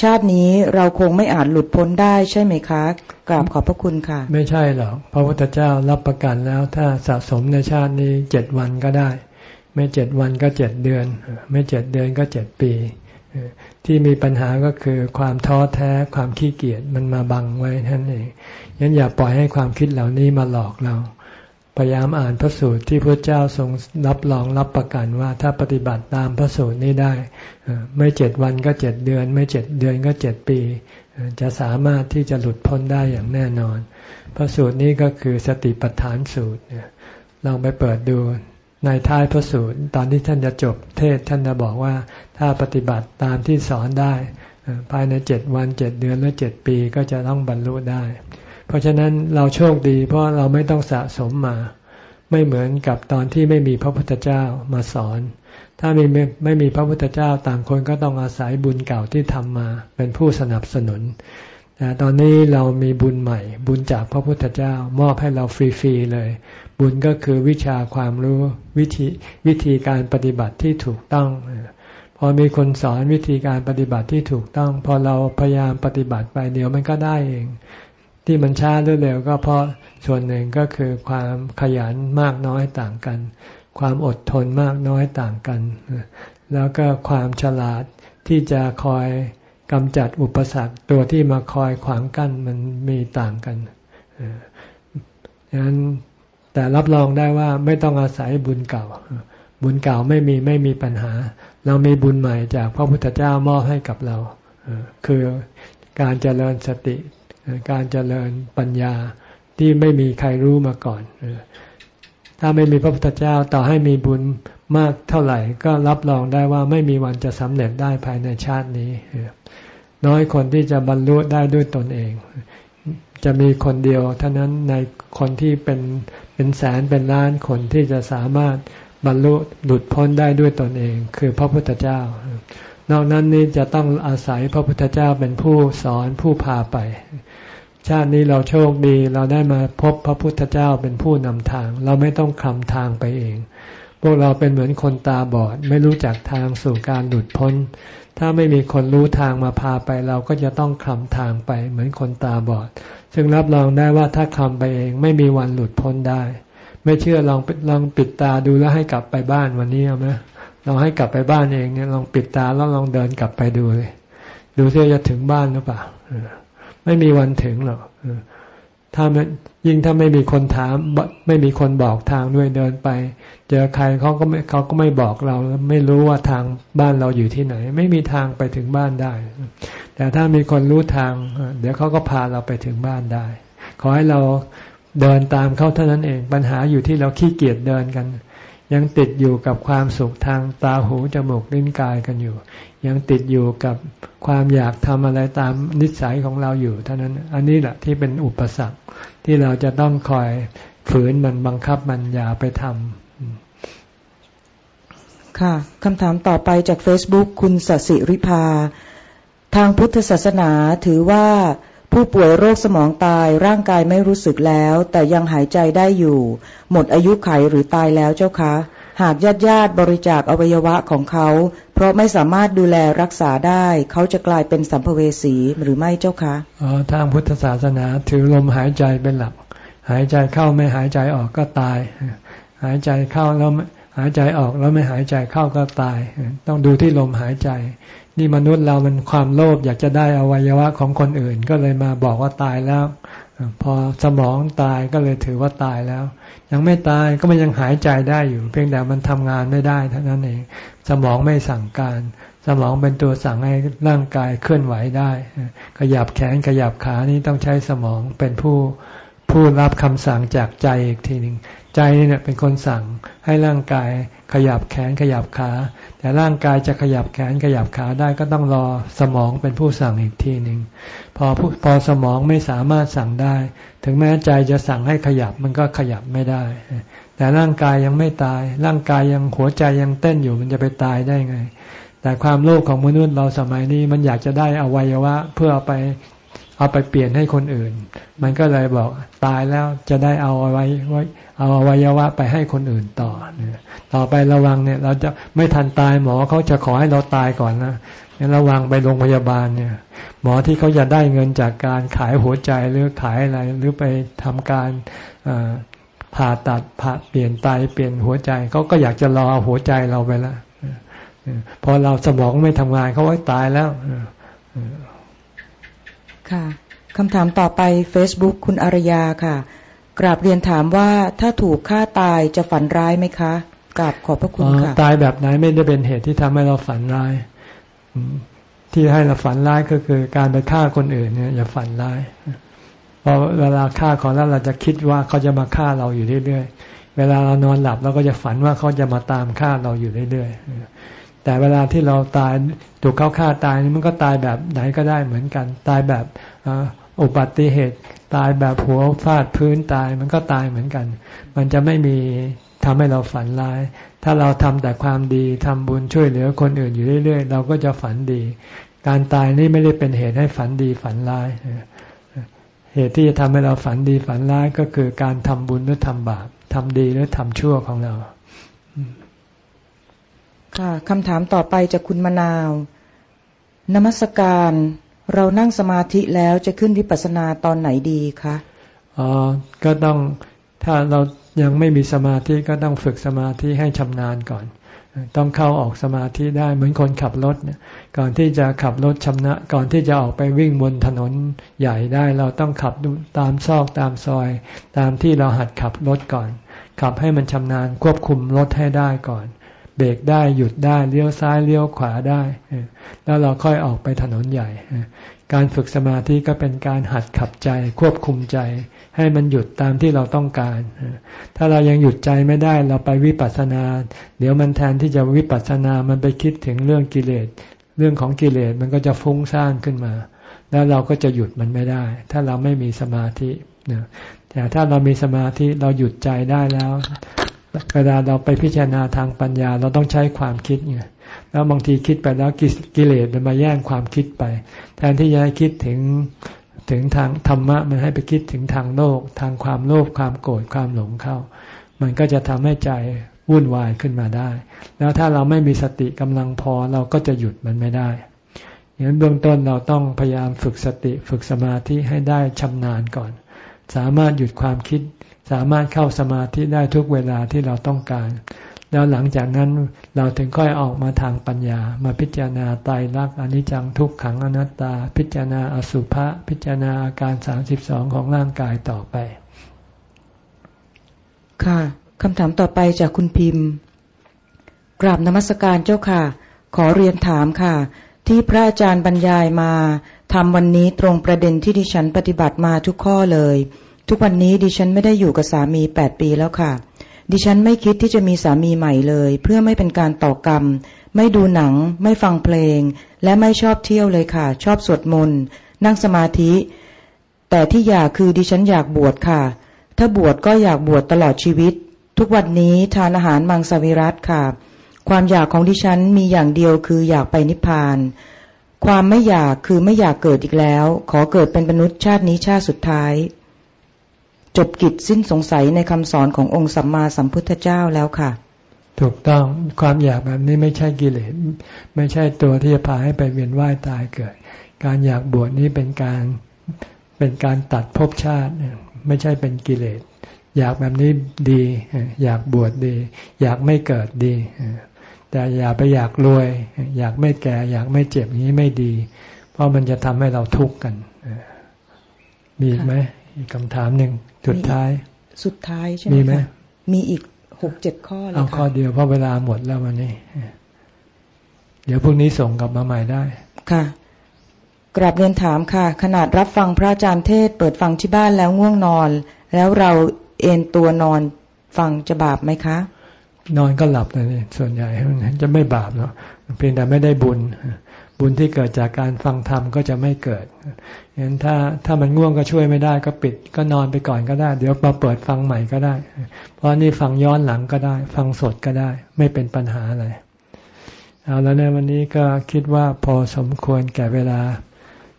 ชาตินี้เราคงไม่อาจหลุดพ้นได้ใช่ไหมคะกราบขอบพระคุณค่ะ ไม่ใช่หรอกพระพุทธเจ้ารับประกันแล้วถ้าสะสมในชาตินี้เจ็ดวันก็ได้ ไม่เจ็ดวันก็เจ็ดเดือน ไม่เจ็ดเดือนก็เจ็ดปี ที่มีปัญหาก็คือความท้อแท้ความขี้เกียจมันมาบังไว้ท่านเองยันอย่าปล่อยให้ความคิดเหล่านี้มาหลอกเรา พยายามอ่านพระสูตรที่พระเจ้าทรงรับรองรับประกันว่าถ้าปฏิบัติตามพระสูตรนี้ได้ ไม่เจ็ดวันก็เจ็ดเดือน ไม่เจ็ดเดือนก็เจ็ดปี จะสามารถที่จะหลุดพ้นได้อย่างแน่นอน พระสูตรนี้ก็คือสติปัฏฐานสูตรลองไปเปิดดู ในท้ายพระสูตรตอนที่ท่านจะจบเทศท่านจะบอกว่าถ้าปฏิบัติตามที่สอนได้ภายในเจ็ดวันเจ็ดเดือนและเจ็ดปีก็จะต้องบรรลุได้ เพราะฉะนั้นเราโชคดีเพราะเราไม่ต้องสะสมมา ไม่เหมือนกับตอนที่ไม่มีพระพุทธเจ้ามาสอน ถ้าไม่ไม่มีพระพุทธเจ้าต่างคนก็ต้องอาศัยบุญเก่าที่ทำมาเป็นผู้สนับสนุนแต่ตอนนี้เรามีบุญใหม่ บุญจากพระพุทธเจ้ามอบให้เราฟรีๆเลย บุญก็คือวิชาความรู้วิธีวิธีการปฏิบัติที่ถูกต้อง พอมีคนสอนวิธีการปฏิบัติที่ถูกต้อง พอเราพยายามปฏิบัติไปเดี๋ยวมันก็ได้เอง ที่มันช้าหรือเร็วก็เพราะส่วนหนึ่งก็คือความขยันมากน้อยต่างกัน ความอดทนมากน้อยต่างกัน แล้วก็ความฉลาดที่จะคอยกำจัดอุปสรรคตัวที่มาคอยขวางกั้นมันมีต่างกันดังนั้น แต่รับรองได้ว่าไม่ต้องอาศัยบุญเก่า บุญเก่าไม่มีไม่มีปัญหา เรามีบุญใหม่จากพระพุทธเจ้ามอบให้กับเราคือการเจริญสติ การเจริญปัญญาที่ไม่มีใครรู้มาก่อน ถ้าไม่มีพระพุทธเจ้าต่อให้มีบุญมากเท่าไหร่ ก็รับรองได้ว่าไม่มีวันจะสำเร็จได้ภายในชาตินี้ น้อยคนที่จะบรรลุได้ด้วยตนเอง จะมีคนเดียวเท่านั้นในคนที่เป็น เป็นแสนเป็นล้านคนที่จะสามารถบรรลุหลุดพ้นได้ด้วยตนเอง คือพระพุทธเจ้า นอกนั้นนี้จะต้องอาศัยพระพุทธเจ้าเป็นผู้สอนผู้พาไป ชาตินี้เราโชคดีเราได้มาพบพระพุทธเจ้าเป็นผู้นำทาง เราไม่ต้องคลำทางไปเอง พวกเราเป็นเหมือนคนตาบอด ไม่รู้จักทางสู่การหลุดพ้น ถ้าไม่มีคนรู้ทางมาพาไป เราก็จะต้องคลำทางไป เหมือนคนตาบอด ซึ่งรับรองได้ว่าถ้าคลำไปเองไม่มีวันหลุดพ้นได้ ไม่เชื่อลองลองปิดตาดูแล้วให้กลับไปบ้านวันนี้เอาไหมลองให้กลับไปบ้านเองเนี่ยลองปิดตาแล้วลองเดินกลับไปดูเลย ดูซิจะถึงบ้านหรือเปล่าไม่มีวันถึงหรอกถ้า ยิ่งถ้าไม่มีคนถามไม่มีคนบอกทางด้วยเดินไป เจอใครเขาก็ไม่เขาก็ไม่บอกเรา ไม่รู้ว่าทางบ้านเราอยู่ที่ไหน ไม่มีทางไปถึงบ้านได้ แต่ถ้ามีคนรู้ทาง เดี๋ยวเขาก็พาเราไปถึงบ้านได้ ขอให้เราเดินตามเขาเท่านั้นเองปัญหาอยู่ที่เราขี้เกียจเดินกัน ยังติดอยู่กับความสุขทางตาหูจมูกลิ้นกายกันอยู่ ยังติดอยู่กับความอยากทำอะไรตามนิสัยของเราอยู่เท่านั้น อันนี้แหละที่เป็นอุปสรรค ที่เราจะต้องคอยฝืนมันบังคับมันอย่าไปทำค่ะคำถามต่อไปจาก Facebook คุณสสิริภาทางพุทธศาสนาถือว่าผู้ป่วยโรคสมองตายร่างกายไม่รู้สึกแล้ว แต่ยังหายใจได้อยู่ หมดอายุไขหรือตายแล้วเจ้าคะ หากญาติญาติบริจาคอวัยวะของเขา เพราะไม่สามารถดูแลรักษาได้ เขาจะกลายเป็นสัมภเวสีหรือไม่เจ้าคะอ๋อทางพุทธศาสนาถือลมหายใจเป็นหลัก หายใจเข้าไม่หายใจออกก็ตาย หายใจเข้าแล้วหายใจออกแล้วไม่หายใจเข้าก็ตาย ต้องดูที่ลมหายใจ นี่มนุษย์เรามันความโลภอยากจะได้อวัยวะของคนอื่น ก็เลยมาบอกว่าตายแล้ว พอสมองตายก็เลยถือว่าตายแล้ว ยังไม่ตายก็มันยังหายใจได้อยู่ เพียงแต่มันทำงานไม่ได้เท่านั้นเอง สมองไม่สั่งการ สมองเป็นตัวสั่งให้ร่างกายเคลื่อนไหวได้ ขยับแขนขยับขานี่ต้องใช้สมองเป็นผู้ ผู้รับคำสั่งจากใจอีกทีหนึ่งใจเนี่ยเป็นคนสั่งให้ร่างกายขยับแขนขยับขา แต่ร่างกายจะขยับแขนขยับขาได้ก็ต้องรอสมองเป็นผู้สั่งอีกทีหนึ่งพอพอสมองไม่สามารถสั่งได้ ถึงแม้ใจจะสั่งให้ขยับมันก็ขยับไม่ได้ แต่ร่างกายยังไม่ตาย ร่างกายยังหัวใจยังเต้นอยู่มันจะไปตายได้ไง แต่ความโลภของมนุษย์เราสมัยนี้มันอยากจะได้อวัยวะ เพื่อเอาไป เอาไปเปลี่ยนให้คนอื่น มันก็เลยบอกตายแล้วจะได้เอาไว้ไว้เอาอวัยวะไปให้คนอื่นต่อต่อไประวังเนี่ย เราจะไม่ทันตายหมอเขาจะขอให้เราตายก่อนนะระวังไปโรงพยาบาลเนี่ย หมอที่เขาจะได้เงินจากการขายหัวใจหรือขายอะไร หรือไปทำการผ่าตัดผ่าเปลี่ยนไตเปลี่ยนหัวใจเขาก็อยากจะรอหัวใจเราไปล้วพอเราสมองไม่ทำงานเขาว่าตายแล้ว ค่ะคำถามต่อไป Facebook คุณอารยาค่ะ กราบเรียนถามว่าถ้าถูกฆ่าตายจะฝันร้ายไหมคะกราบขอบพระคุณค่ะ ตายแบบไหนไม่ได้เป็นเหตุที่ทำให้เราฝันร้าย ที่ให้เราฝันร้ายก็คือการไปฆ่าคนอื่นเนี่ยอย่าฝันร้ายพอเวลาฆ่าเขาแล้วเราจะคิดว่าเขาจะมาฆ่าเราอยู่เรื่อยๆ เวลาเรานอนหลับเราก็จะฝันว่าเขาจะมาตามฆ่าเราอยู่เรื่อยๆ แต่เวลาที่เราตายถูกเขาฆ่าตายนี่มันก็ตายแบบไหนก็ได้เหมือนกัน ตายแบบอุบัติเหตุ ตายแบบหัวฟาดพื้นตายมันก็ตายเหมือนกัน มันจะไม่มีทำให้เราฝันร้าย ถ้าเราทำแต่ความดีทำบุญช่วยเหลือคนอื่นอยู่เรื่อย ๆ เราก็จะฝันดี การตายนี่ไม่ได้เป็นเหตุให้ฝันดีฝันร้าย เหตุที่จะทำให้เราฝันดีฝันร้ายก็คือการทำบุญหรือทำบาปทำดีหรือทำชั่วของเรา ค่ะคำถามต่อไปจากคุณมะนาว นมัสการ เรานั่งสมาธิแล้วจะขึ้นวิปัสสนาตอนไหนดีคะอ๋อก็ต้องถ้าเรายังไม่มีสมาธิก็ต้องฝึกสมาธิให้ชำนาญก่อน ต้องเข้าออกสมาธิได้เหมือนคนขับรถเนี่ยก่อนที่จะขับรถชำนะ ก่อนที่จะออกไปวิ่งบนถนนใหญ่ได้ เราต้องขับตามซอกตามซอย ตามที่เราหัดขับรถก่อน ขับให้มันชำนาญควบคุมรถให้ได้ก่อน เบรกได้หยุดได้เลี้ยวซ้ายเลี้ยวขวาได้ แล้วเราค่อยออกไปถนนใหญ่ การฝึกสมาธิก็เป็นการหัดขับใจควบคุมใจ ให้มันหยุดตามที่เราต้องการ ถ้าเรายังหยุดใจไม่ได้เราไปวิปัสสนา เดี๋ยวมันแทนที่จะวิปัสสนามันไปคิดถึงเรื่องกิเลส เรื่องของกิเลสมันก็จะฟุ้งซ่านขึ้นมา แล้วเราก็จะหยุดมันไม่ได้ ถ้าเราไม่มีสมาธิแต่ถ้าเรามีสมาธิเราหยุดใจได้แล้ว เวลาเราไปพิจารณาทางปัญญา เราต้องใช้ความคิดไงแล้วบางทีคิดไปแล้วกิเลสมันมาแย่งความคิดไป แทนที่จะให้คิดถึงถึงทางธรรมะมันให้ไปคิดถึงทางโลก ทางความโลภความโกรธความหลงเข้า มันก็จะทำให้ใจวุ่นวายขึ้นมาได้ แล้วถ้าเราไม่มีสติกำลังพอเราก็จะหยุดมันไม่ได้อย่างนั้นเบื้องต้นเราต้องพยายามฝึกสติฝึกสมาธิให้ได้ชำนาญก่อน สามารถหยุดความคิด สามารถเข้าสมาธิได้ทุกเวลาที่เราต้องการ แล้วหลังจากนั้นเราถึงค่อยออกมาทางปัญญา มาพิจารณาไตรลักษณ์อนิจจังทุกขังอนัตตา พิจารณาอสุภะพิจารณาอาการสามสิบสองของร่างกายต่อไป ค่ะคำถามต่อไปจากคุณพิมพ์ กราบนมัสการเจ้าค่ะ ขอเรียนถามค่ะ ที่พระอาจารย์บรรยายมาทำวันนี้ตรงประเด็นที่ดิฉันปฏิบัติมาทุกข้อเลย ทุกวันนี้ดิฉันไม่ได้อยู่กับสามีแปดปีแล้วค่ะ ดิฉันไม่คิดที่จะมีสามีใหม่เลย เพื่อไม่เป็นการต่อกรรม ไม่ดูหนัง ไม่ฟังเพลง และไม่ชอบเที่ยวเลยค่ะ ชอบสวดมนต์นั่งสมาธิ แต่ที่อยากคือดิฉันอยากบวชค่ะ ถ้าบวชก็อยากบวชตลอดชีวิต ทุกวันนี้ทานอาหารมังสวิรัตค่ะ ความอยากของดิฉันมีอย่างเดียวคืออยากไปนิพพาน ความไม่อยากคือไม่อยากเกิดอีกแล้ว ขอเกิดเป็นมนุษย์ชาตินี้ชาติสุดท้าย จบกิจสิ้นสงสัยในคำสอนขององค์สัมมาสัมพุทธเจ้าแล้วค่ะ ถูกต้องความอยากแบบนี้ไม่ใช่กิเลสไม่ใช่ตัวที่จะพาให้ไปเวียนว่ายตายเกิด การอยากบวชนี้เป็นการเป็นการตัดภพชาติ ไม่ใช่เป็นกิเลสอยากแบบนี้ดี อยากบวชดี อยากไม่เกิดดี แต่อย่าไปอยากรวย อยากไม่แก่ อยากไม่เจ็บนี้ไม่ดี เพราะมันจะทำให้เราทุกข์กัน มีไหมอีกคำถามหนึ่ง สุดท้าย สุดท้ายใช่ไหมมีไหมมีอีกหกเจ็ดข้อเลยค่ะเอาข้อเดียวเพราะเวลาหมดแล้ววันนี้ เดี๋ยวพรุ่งนี้ส่งกลับมาใหม่ได้ ค่ะกราบเรียนถามค่ะ ขนาดรับฟังพระอาจารย์เทศ เปิดฟังที่บ้านแล้วง่วงนอน แล้วเราเอนตัวนอนฟังจะบาปไหมคะ นอนก็หลับเลยส่วนใหญ่จะไม่บาปเนาะเพียงแต่ไม่ได้บุญ บุญที่เกิดจากการฟังธรรมก็จะไม่เกิดงั้นถ้าถ้ามันง่วงก็ช่วยไม่ได้ก็ปิด ก็นอนไปก่อนก็ได้ เดี๋ยวมาเปิดฟังใหม่ก็ได้ เพราะนี่ฟังย้อนหลังก็ได้ ฟังสดก็ได้ ไม่เป็นปัญหาอะไรเอาแล้วในวันนี้ก็คิดว่าพอสมควรแก่เวลา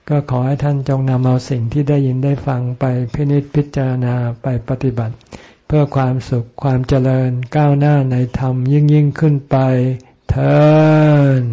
ก็ขอให้ท่านจงนำเอาสิ่งที่ได้ยินได้ฟังไปพินิจพิจารณาไปปฏิบัติ เพื่อความสุขความเจริญก้าวหน้าในธรรมยิ่งยิ่งขึ้นไปเถิด